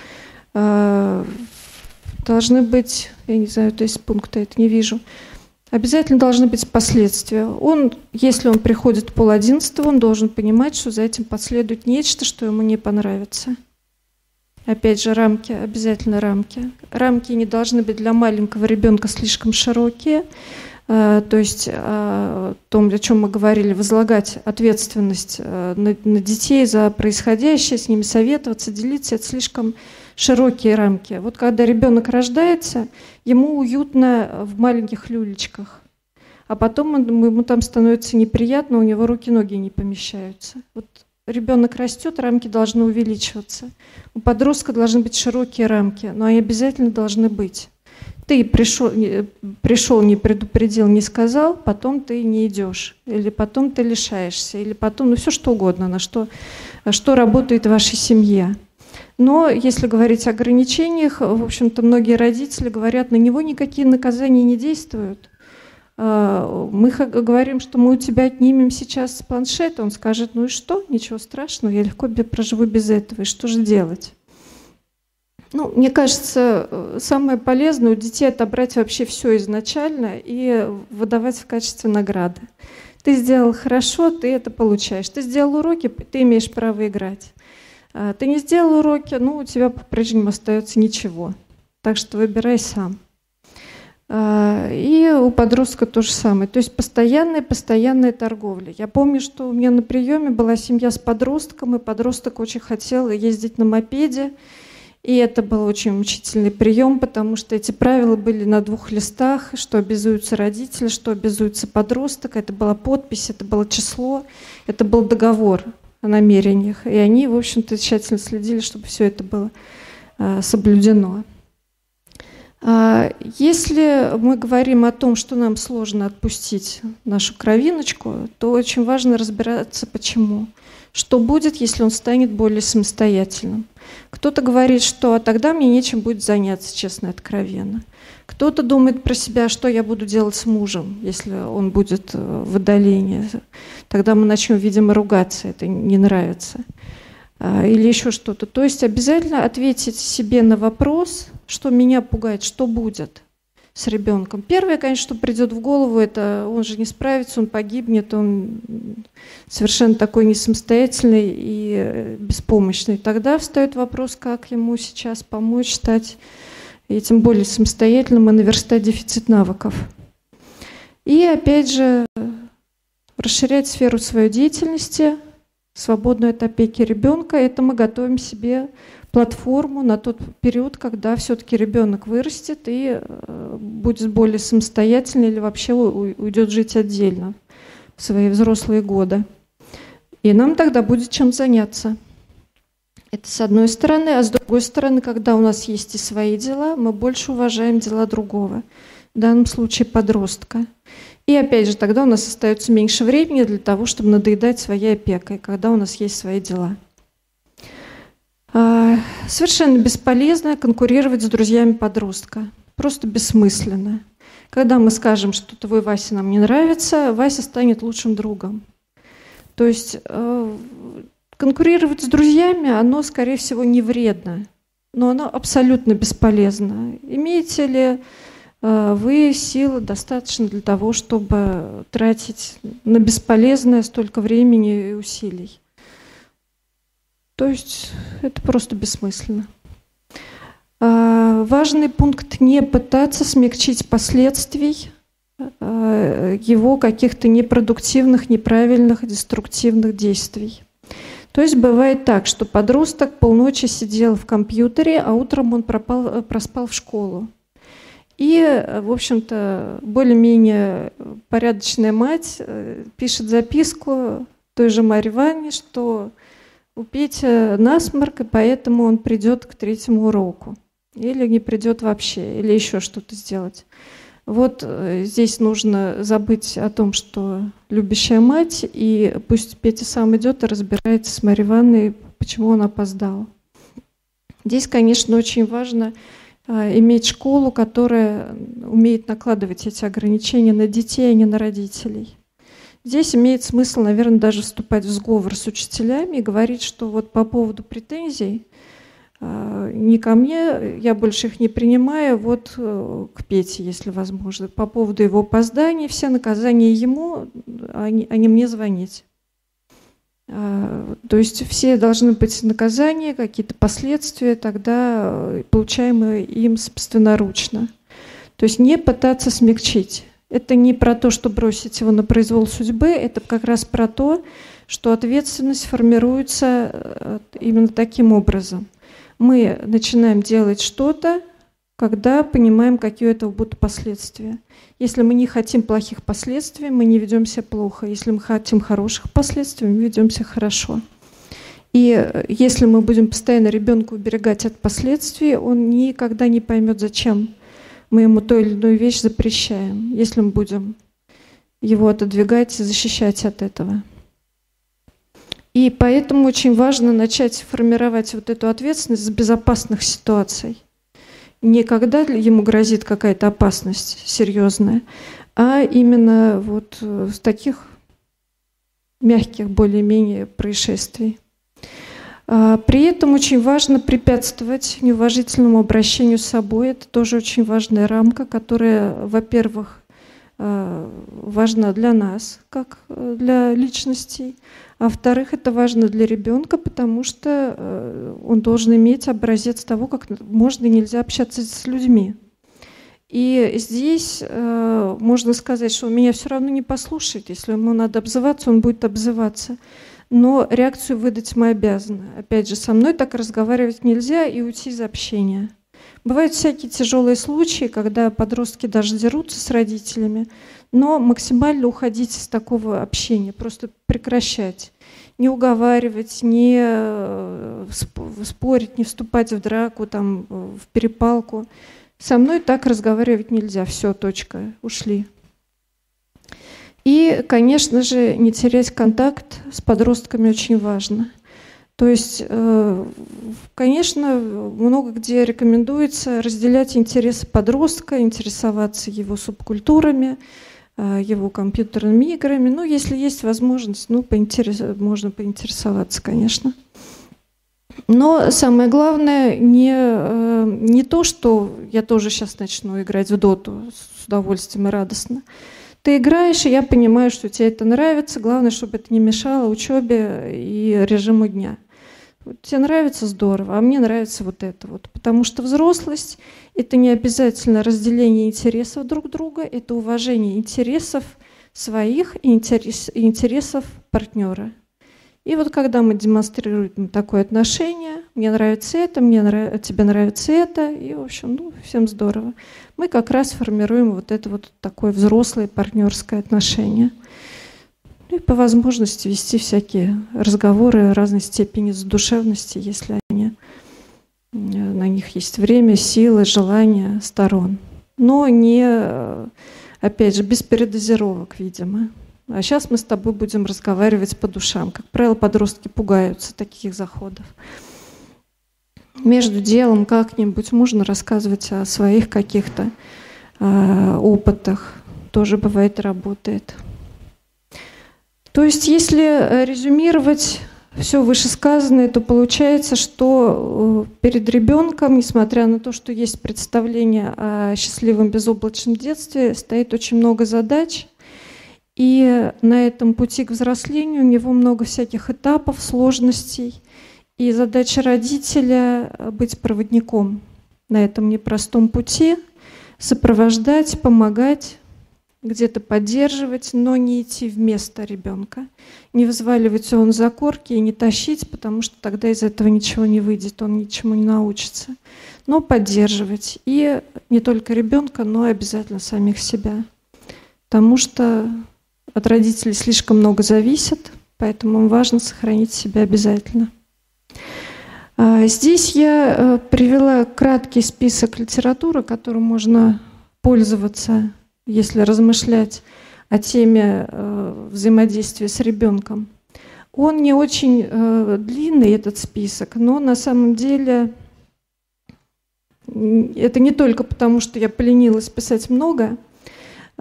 Speaker 2: э, должны быть, я не знаю, то есть пункта это не вижу. Обязательно должны быть последствия. Он, если он приходит пол одиннадцатого, он должен понимать, что за этим последует нечто, что ему не понравится. Опять же, рамки, обязательно рамки. Рамки не должны быть для маленького ребенка слишком широкие. Э, то есть э, о том, о чем мы говорили, возлагать ответственность э, на, на детей за происходящее, с ними советоваться, делиться, это слишком широкие рамки. Вот когда ребенок рождается, ему уютно в маленьких люлечках, а потом ему там становится неприятно, у него руки-ноги не помещаются. Вот ребенок растет, рамки должны увеличиваться. У подростка должны быть широкие рамки, но они обязательно должны быть ты пришел, пришел, не предупредил, не сказал, потом ты не идешь, или потом ты лишаешься, или потом, ну все что угодно, на что, что работает в вашей семье. Но если говорить о ограничениях, в общем-то, многие родители говорят, на него никакие наказания не действуют. А, мы говорим, что мы у тебя отнимем сейчас планшет, он скажет, ну и что, ничего страшного, я легко проживу без этого, и что же делать? Ну, мне кажется, самое полезное у детей отобрать вообще все изначально и выдавать в качестве награды. Ты сделал хорошо, ты это получаешь. Ты сделал уроки, ты имеешь право играть. А, ты не сделал уроки, ну, у тебя по-прежнему остается ничего. Так что выбирай сам. А, и у подростка то же самое. То есть постоянная, постоянная торговля. Я помню, что у меня на приеме была семья с подростком, и подросток очень хотел ездить на мопеде. И это был очень мучительный прием, потому что эти правила были на двух листах, что обязуются родители, что обязуется подросток. Это была подпись, это было число, это был договор о намерениях. И они, в общем-то, тщательно следили, чтобы все это было а, соблюдено. А, если мы говорим о том, что нам сложно отпустить нашу кровиночку, то очень важно разбираться, почему. Что будет, если он станет более самостоятельным? Кто-то говорит, что а тогда мне нечем будет заняться, честно и откровенно. Кто-то думает про себя, что я буду делать с мужем, если он будет э, в отдалении. Тогда мы начнем, видимо, ругаться, это не нравится. А, или еще что-то. То есть обязательно ответить себе на вопрос, что меня пугает, что будет с ребенком. Первое, конечно, что придет в голову, это он же не справится, он погибнет, он совершенно такой не самостоятельный и э, беспомощный. Тогда встает вопрос, как ему сейчас помочь стать этим более самостоятельным и наверстать дефицит навыков. И опять же, расширять сферу своей деятельности, свободную от опеки ребенка, это мы готовим себе платформу на тот период, когда все-таки ребенок вырастет и э, будет более самостоятельный или вообще уйдет жить отдельно в свои взрослые годы. И нам тогда будет чем заняться. Это с одной стороны, а с другой стороны, когда у нас есть и свои дела, мы больше уважаем дела другого, в данном случае подростка. И опять же, тогда у нас остается меньше времени для того, чтобы надоедать своей опекой, когда у нас есть свои дела. А, совершенно бесполезно конкурировать с друзьями подростка. Просто бессмысленно. Когда мы скажем, что твой Вася нам не нравится, Вася станет лучшим другом. То есть э, конкурировать с друзьями, оно, скорее всего, не вредно, но оно абсолютно бесполезно. Имеете ли э, вы силы достаточно для того, чтобы тратить на бесполезное столько времени и усилий? То есть это просто бессмысленно. А, важный пункт – не пытаться смягчить последствий а, его каких-то непродуктивных, неправильных, деструктивных действий. То есть бывает так, что подросток полночи сидел в компьютере, а утром он пропал, проспал в школу. И, в общем-то, более-менее порядочная мать э, пишет записку той же Марье Ивановне, что у Пети насморк, и поэтому он придет к третьему уроку. Или не придет вообще, или еще что-то сделать. Вот э, здесь нужно забыть о том, что любящая мать, и пусть Петя сам идет и разбирается с Марьей Ивановной, почему он опоздал. Здесь, конечно, очень важно э, иметь школу, которая умеет накладывать эти ограничения на детей, а не на родителей. Здесь имеет смысл, наверное, даже вступать в сговор с учителями и говорить, что вот по поводу претензий э, не ко мне, я больше их не принимаю, вот э, к Пете, если возможно. По поводу его опозданий, все наказания ему, а не, а не мне звонить. Э, то есть все должны быть наказания, какие-то последствия, тогда получаемые им собственноручно. То есть не пытаться смягчить. Это не про то, что бросить его на произвол судьбы, это как раз про то, что ответственность формируется э, именно таким образом. Мы начинаем делать что-то, когда понимаем, какие у этого будут последствия. Если мы не хотим плохих последствий, мы не ведем себя плохо. Если мы хотим хороших последствий, мы ведем хорошо. И э, если мы будем постоянно ребенка уберегать от последствий, он никогда не поймет, зачем мы ему ту или иную вещь запрещаем, если мы будем его отодвигать и защищать от этого. И поэтому очень важно начать формировать вот эту ответственность с безопасных ситуаций. Не когда ему грозит какая-то опасность серьезная, а именно вот с таких мягких более-менее происшествий. А, при этом очень важно препятствовать неуважительному обращению с собой. Это тоже очень важная рамка, которая, во-первых, а, важна для нас, как э, для личностей, а во-вторых, это важно для ребенка, потому что э, он должен иметь образец того, как можно и нельзя общаться с людьми. И здесь э, можно сказать, что он меня все равно не послушает. Если ему надо обзываться, он будет обзываться но реакцию выдать мы обязаны. Опять же, со мной так разговаривать нельзя и уйти из общения. Бывают всякие тяжелые случаи, когда подростки даже дерутся с родителями, но максимально уходить из такого общения, просто прекращать. Не уговаривать, не э, спорить, не вступать в драку, там, в перепалку. Со мной так разговаривать нельзя. Все, точка, ушли. И, конечно же, не терять контакт с подростками очень важно. То есть, э, конечно, много где рекомендуется разделять интересы подростка, интересоваться его субкультурами, э, его компьютерными играми. Ну, если есть возможность, ну, поинтерес... можно поинтересоваться, конечно. Но самое главное не, э, не то, что я тоже сейчас начну играть в доту с удовольствием и радостно, ты играешь, и я понимаю, что тебе это нравится. Главное, чтобы это не мешало учебе и режиму дня. Вот тебе нравится здорово, а мне нравится вот это вот. Потому что взрослость – это не обязательно разделение интересов друг друга, это уважение интересов своих и интерес, интересов партнера. И вот когда мы демонстрируем такое отношение, мне нравится это, мне нрав... тебе нравится это, и, в общем, ну, всем здорово, мы как раз формируем вот это вот такое взрослое партнерское отношение. Ну и по возможности вести всякие разговоры разной степени задушевности, если они, э, на них есть время, силы, желания сторон. Но не э, Опять же, без передозировок, видимо. А сейчас мы с тобой будем разговаривать по душам. Как правило, подростки пугаются таких заходов. Между делом как-нибудь можно рассказывать о своих каких-то э, опытах. Тоже бывает работает. То есть, если резюмировать все вышесказанное, то получается, что э, перед ребенком, несмотря на то, что есть представление о счастливом безоблачном детстве, стоит очень много задач. И на этом пути к взрослению у него много всяких этапов, сложностей. И задача родителя — быть проводником на этом непростом пути, сопровождать, помогать, где-то поддерживать, но не идти вместо ребенка, не взваливать он за корки и не тащить, потому что тогда из этого ничего не выйдет, он ничему не научится. Но поддерживать и не только ребенка, но и обязательно самих себя. Потому что от родителей слишком много зависит, поэтому важно сохранить себя обязательно. А, здесь я э, привела краткий список литературы, которым можно пользоваться если размышлять о теме э, взаимодействия с ребенком. Он не очень э, длинный, этот список, но на самом деле это не только потому, что я поленилась писать много,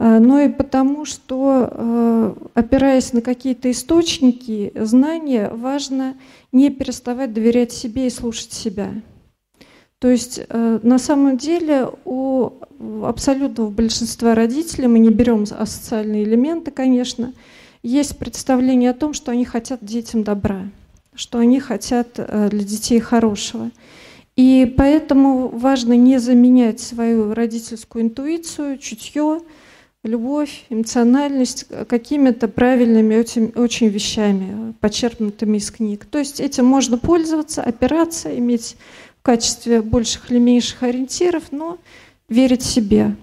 Speaker 2: но и потому, что, э, опираясь на какие-то источники, знания, важно не переставать доверять себе и слушать себя. То есть э, на самом деле у абсолютного большинства родителей, мы не берем асоциальные элементы, конечно, есть представление о том, что они хотят детям добра, что они хотят э, для детей хорошего. И поэтому важно не заменять свою родительскую интуицию, чутье, любовь, эмоциональность какими-то правильными очень, вещами, почерпнутыми из книг. То есть этим можно пользоваться, опираться, иметь в качестве больших или меньших ориентиров, но верить себе,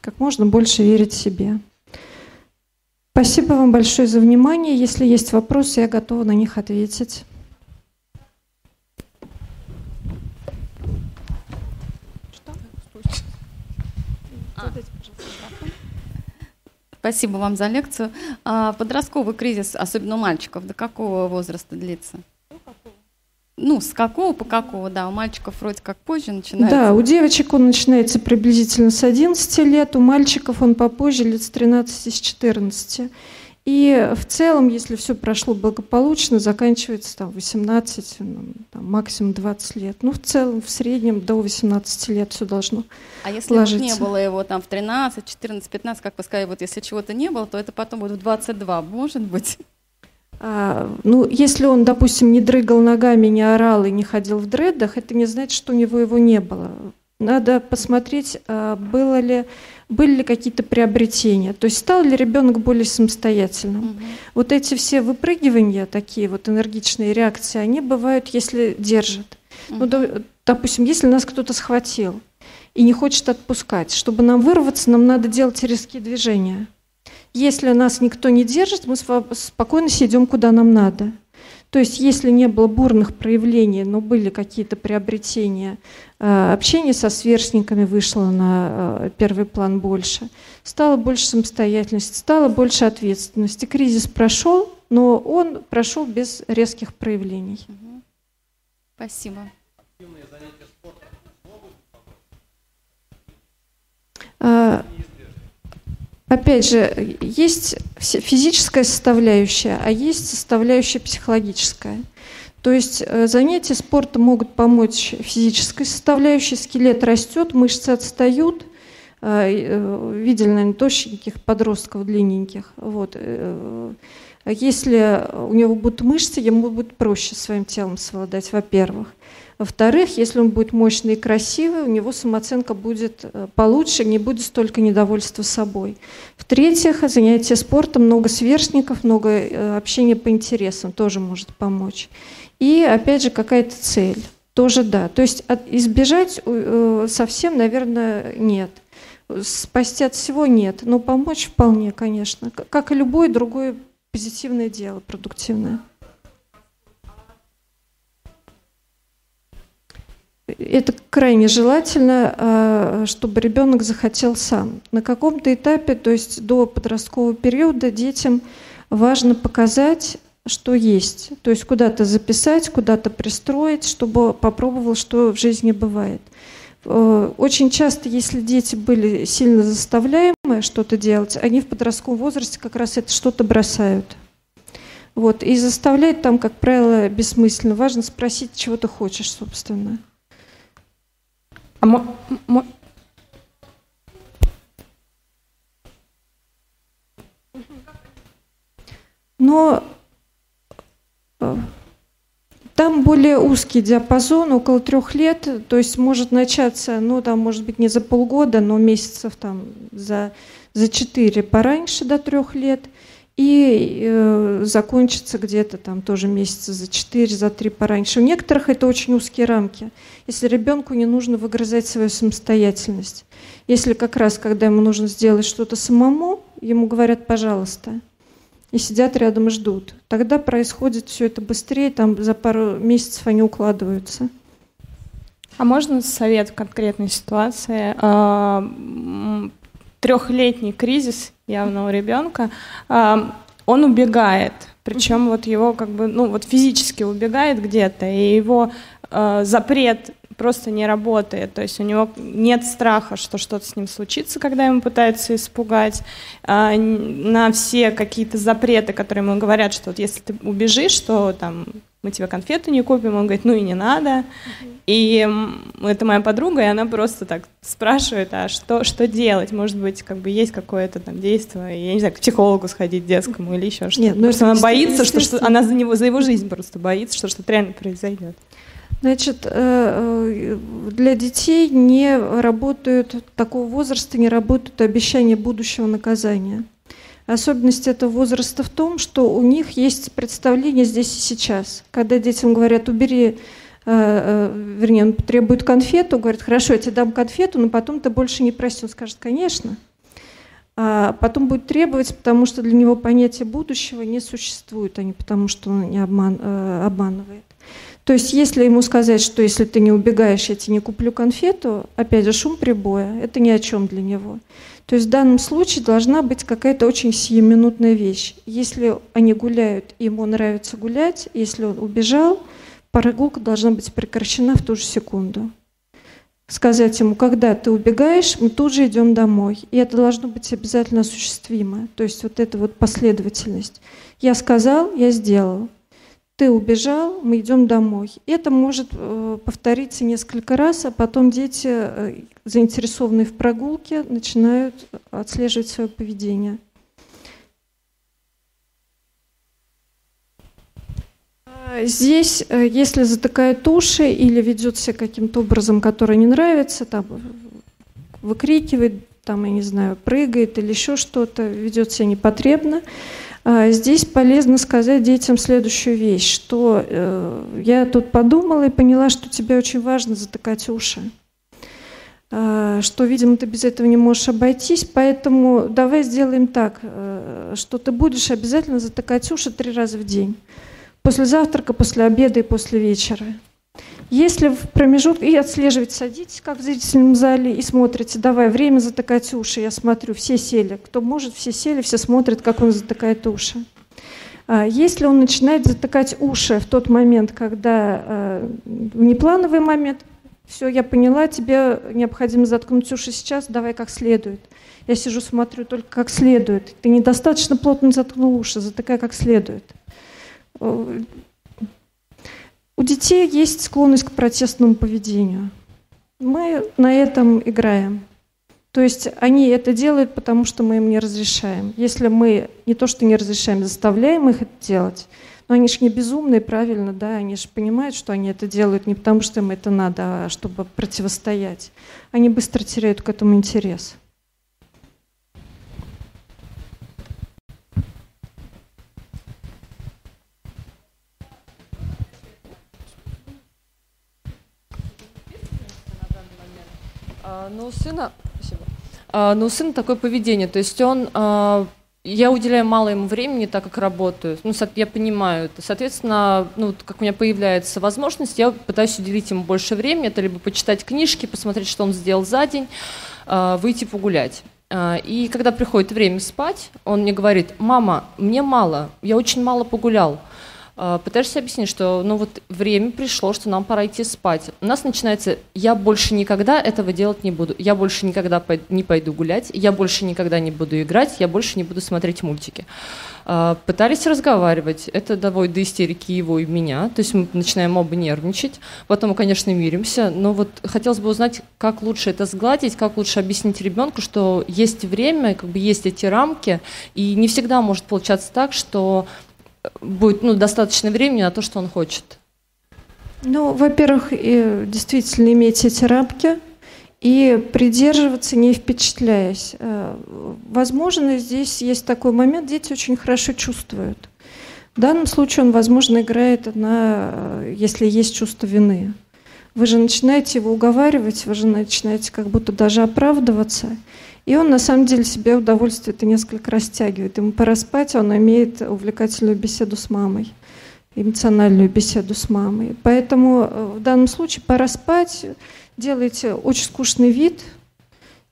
Speaker 2: как можно больше верить себе. Спасибо вам большое за внимание. Если есть вопросы, я готова на них ответить.
Speaker 3: Спасибо вам за лекцию. А подростковый кризис, особенно у мальчиков, до какого возраста длится? Ну, с какого по какого, да, у мальчиков вроде как позже начинается.
Speaker 2: Да, у девочек он начинается приблизительно с 11 лет, у мальчиков он попозже, лет с 13 с 14. И в целом, если все прошло благополучно, заканчивается там 18, ну, там, максимум 20 лет. Ну, в целом, в среднем до 18 лет все должно
Speaker 3: А если
Speaker 2: ложиться.
Speaker 3: вот не было его там в 13, 14, 15, как вы сказали, вот если чего-то не было, то это потом будет в 22, может быть?
Speaker 2: А, ну, если он, допустим, не дрыгал ногами, не орал и не ходил в дредах, это не значит, что у него его не было. Надо посмотреть, а, было ли, были ли какие-то приобретения. То есть стал ли ребенок более самостоятельным. Угу. Вот эти все выпрыгивания, такие вот энергичные реакции, они бывают, если держат. Угу. Ну, допустим, если нас кто-то схватил и не хочет отпускать, чтобы нам вырваться, нам надо делать резкие движения. Если нас никто не держит, мы спокойно сидим, куда нам надо. То есть если не было бурных проявлений, но были какие-то приобретения, э, общение со сверстниками вышло на э, первый план больше, стало больше самостоятельности, стало больше ответственности. Кризис прошел, но он прошел без резких проявлений.
Speaker 3: Спасибо.
Speaker 2: А, Опять же, есть физическая составляющая, а есть составляющая психологическая. То есть э, занятия спортом могут помочь физической составляющей, скелет растет, мышцы отстают. Э, э, видели, наверное, тощеньких подростков длинненьких. Вот. Если у него будут мышцы, ему будет проще своим телом совладать, во-первых. Во-вторых, если он будет мощный и красивый, у него самооценка будет э, получше, не будет столько недовольства собой. В-третьих, занятие спортом, много сверстников, много э, общения по интересам тоже может помочь. И опять же какая-то цель. Тоже да. То есть избежать э, совсем, наверное, нет. Спасти от всего нет, но помочь вполне, конечно, как и любое другое позитивное дело, продуктивное. Это крайне желательно, а, чтобы ребенок захотел сам. На каком-то этапе, то есть до подросткового периода, детям важно показать, что есть. То есть куда-то записать, куда-то пристроить, чтобы попробовал, что в жизни бывает. Э, очень часто, если дети были сильно заставляемые что-то делать, они в подростковом возрасте как раз это что-то бросают. Вот. И заставлять там, как правило, бессмысленно. Важно спросить, чего ты хочешь, собственно. А Но э, там более узкий диапазон, около трех лет, то есть может начаться, ну там может быть не за полгода, но месяцев там за, за четыре пораньше до трех лет – и э, закончится где-то там тоже месяца за 4, за 3 пораньше. У некоторых это очень узкие рамки. Если ребенку не нужно выгрызать свою самостоятельность. Если как раз, когда ему нужно сделать что-то самому, ему говорят «пожалуйста», и сидят рядом и ждут. Тогда происходит все это быстрее, там за пару месяцев они укладываются.
Speaker 4: А можно совет в конкретной ситуации? А, трехлетний кризис явно у ребенка, он убегает. Причем вот его как бы, ну вот физически убегает где-то, и его э, запрет просто не работает. То есть у него нет страха, что что-то с ним случится, когда ему пытаются испугать. А, на все какие-то запреты, которые ему говорят, что вот если ты убежишь, то там мы тебе конфеты не купим. Он говорит, ну и не надо. И это моя подруга, и она просто так спрашивает, а что, что делать? Может быть, как бы есть какое-то там действие, я не знаю, к психологу сходить детскому или еще что-то. Нет, ну, она боится, что, что она за него, за его жизнь просто боится, что что-то реально произойдет.
Speaker 2: Значит, э, э, для детей не работают, такого возраста не работают обещания будущего наказания. Особенность этого возраста в том, что у них есть представление здесь и сейчас. Когда детям говорят, убери Э, вернее, он требует конфету, говорит, хорошо, я тебе дам конфету, но потом ты больше не прости. Он скажет, конечно. А потом будет требовать, потому что для него понятия будущего не существует, а не потому, что он не обман, обманывает. То есть, если ему сказать, что если ты не убегаешь, я тебе не куплю конфету, опять же, шум прибоя, это ни о чем для него. То есть в данном случае должна быть какая-то очень сиюминутная вещь. Если они гуляют, ему нравится гулять, если он убежал – прогулка должна быть прекращена в ту же секунду. Сказать ему, когда ты убегаешь, мы тут же идем домой. И это должно быть обязательно осуществимо. То есть вот эта вот последовательность. Я сказал, я сделал. Ты убежал, мы идем домой. Это может э, повториться несколько раз, а потом дети, э, заинтересованные в прогулке, начинают отслеживать свое поведение. Здесь, э, если затыкает уши или ведет себя каким-то образом, который не нравится, там, выкрикивает, там, я не знаю, прыгает или еще что-то, ведет себя непотребно, а здесь полезно сказать детям следующую вещь, что э, я тут подумала и поняла, что тебе очень важно затыкать уши а, что, видимо, ты без этого не можешь обойтись, поэтому давай сделаем так, э, что ты будешь обязательно затыкать уши три раза в день после завтрака, после обеда и после вечера. Если в промежутке, и отслеживать, садитесь, как в зрительном зале, и смотрите, давай, время затыкать уши, я смотрю, все сели, кто может, все сели, все смотрят, как он затыкает уши. А если он начинает затыкать уши в тот момент, когда э, внеплановый момент, все, я поняла, тебе необходимо заткнуть уши сейчас, давай как следует. Я сижу, смотрю только как следует. Ты недостаточно плотно заткнул уши, затыкай как следует. У детей есть склонность к протестному поведению. Мы на этом играем. То есть они это делают, потому что мы им не разрешаем. Если мы не то, что не разрешаем, заставляем их это делать, но они же не безумные, правильно, да, они же понимают, что они это делают не потому, что им это надо, а чтобы противостоять. Они быстро теряют к этому интерес.
Speaker 5: Ну, у сына, спасибо. А, ну, у сына такое поведение, то есть он а, я уделяю мало ему времени, так как работаю. Ну, я понимаю это. Соответственно, ну, как у меня появляется возможность, я пытаюсь уделить ему больше времени. Это либо почитать книжки, посмотреть, что он сделал за день, а, выйти погулять. А, и когда приходит время спать, он мне говорит, мама, мне мало, я очень мало погулял. А, пытаешься объяснить, что ну вот время пришло, что нам пора идти спать. У нас начинается, я больше никогда этого делать не буду, я больше никогда не пойду гулять, я больше никогда не буду играть, я больше не буду смотреть мультики. А, пытались разговаривать, это доводит до истерики его и меня, то есть мы начинаем оба нервничать, потом мы, конечно, миримся, но вот хотелось бы узнать, как лучше это сгладить, как лучше объяснить ребенку, что есть время, как бы есть эти рамки, и не всегда может получаться так, что будет ну, достаточно времени на то, что он хочет?
Speaker 2: Ну, во-первых, действительно иметь эти рамки и придерживаться, не впечатляясь. Э, возможно, здесь есть такой момент, дети очень хорошо чувствуют. В данном случае он, возможно, играет на, если есть чувство вины. Вы же начинаете его уговаривать, вы же начинаете как будто даже оправдываться. И он на самом деле себе удовольствие это несколько растягивает. Ему пора спать, он имеет увлекательную беседу с мамой, эмоциональную беседу с мамой. Поэтому э, в данном случае пора спать, делаете очень скучный вид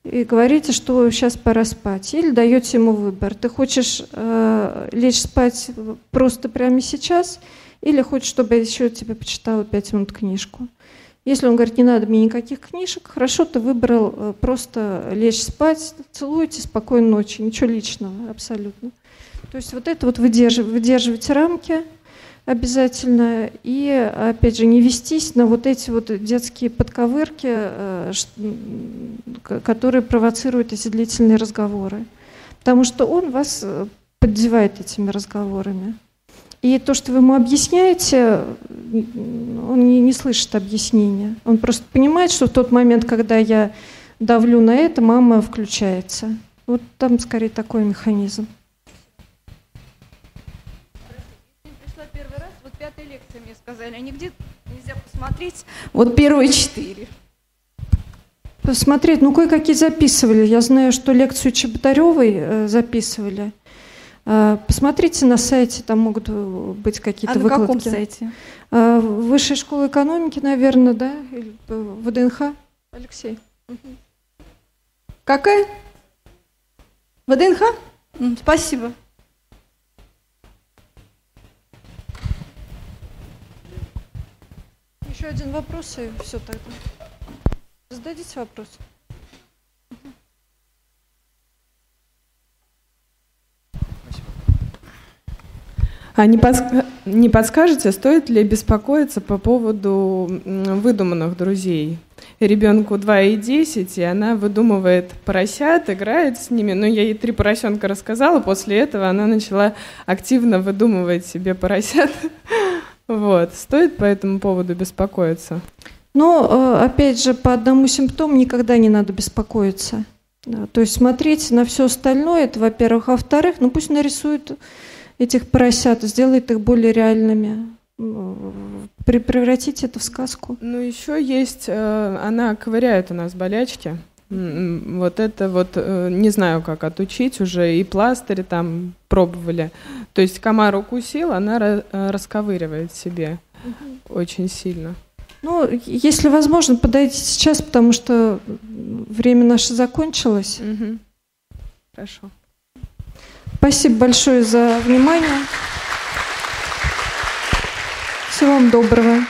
Speaker 2: и говорите, что сейчас пора спать. Или даете ему выбор. Ты хочешь э, лечь спать просто прямо сейчас, или хочешь, чтобы я еще тебе почитала пять минут книжку. Если он говорит, не надо мне никаких книжек, хорошо, ты выбрал э, просто лечь спать, целуйте, спокойной ночи, ничего личного абсолютно. То есть вот это вот выдержив, выдерживать рамки обязательно и, опять же, не вестись на вот эти вот детские подковырки, э, которые провоцируют эти длительные разговоры. Потому что он вас э, поддевает этими разговорами. И то, что вы ему объясняете, он не, не слышит объяснения. Он просто понимает, что в тот момент, когда я давлю на это, мама включается. Вот там скорее такой механизм.
Speaker 6: Пришла первый раз, вот пятая лекция мне сказали, а нигде нельзя посмотреть. Вот первые четыре.
Speaker 2: Посмотреть, ну кое-какие записывали. Я знаю, что лекцию Чеботаревой э, записывали. А, посмотрите на сайте, там могут э, быть какие-то
Speaker 6: а
Speaker 2: выкладки.
Speaker 6: на каком сайте?
Speaker 2: А, Высшая школа экономики, наверное, да? Или э, ВДНХ? Алексей.
Speaker 6: Какая? ВДНХ? Спасибо.
Speaker 2: Еще один вопрос, и все тогда. Зададите вопрос.
Speaker 4: А не, подск... не подскажете, стоит ли беспокоиться по поводу выдуманных друзей? Ребенку 2 и 10, и она выдумывает поросят, играет с ними. Ну, я ей три поросенка рассказала, после этого она начала активно выдумывать себе поросят. Вот. Стоит по этому поводу беспокоиться?
Speaker 2: Ну, э, опять же, по одному симптому никогда не надо беспокоиться. То есть смотреть на все остальное, это, во-первых. А во-вторых, ну пусть нарисует этих поросят, сделает их более реальными, превратить это в сказку.
Speaker 4: Ну, еще есть, э, она ковыряет у нас болячки. Вот это вот, э, не знаю, как отучить уже, и пластыри там пробовали. То есть комар укусил, она э, расковыривает себе угу. очень сильно.
Speaker 2: Ну, если возможно, подойдите сейчас, потому что время наше закончилось.
Speaker 4: Угу. Хорошо.
Speaker 2: Спасибо большое за внимание. Всего вам доброго.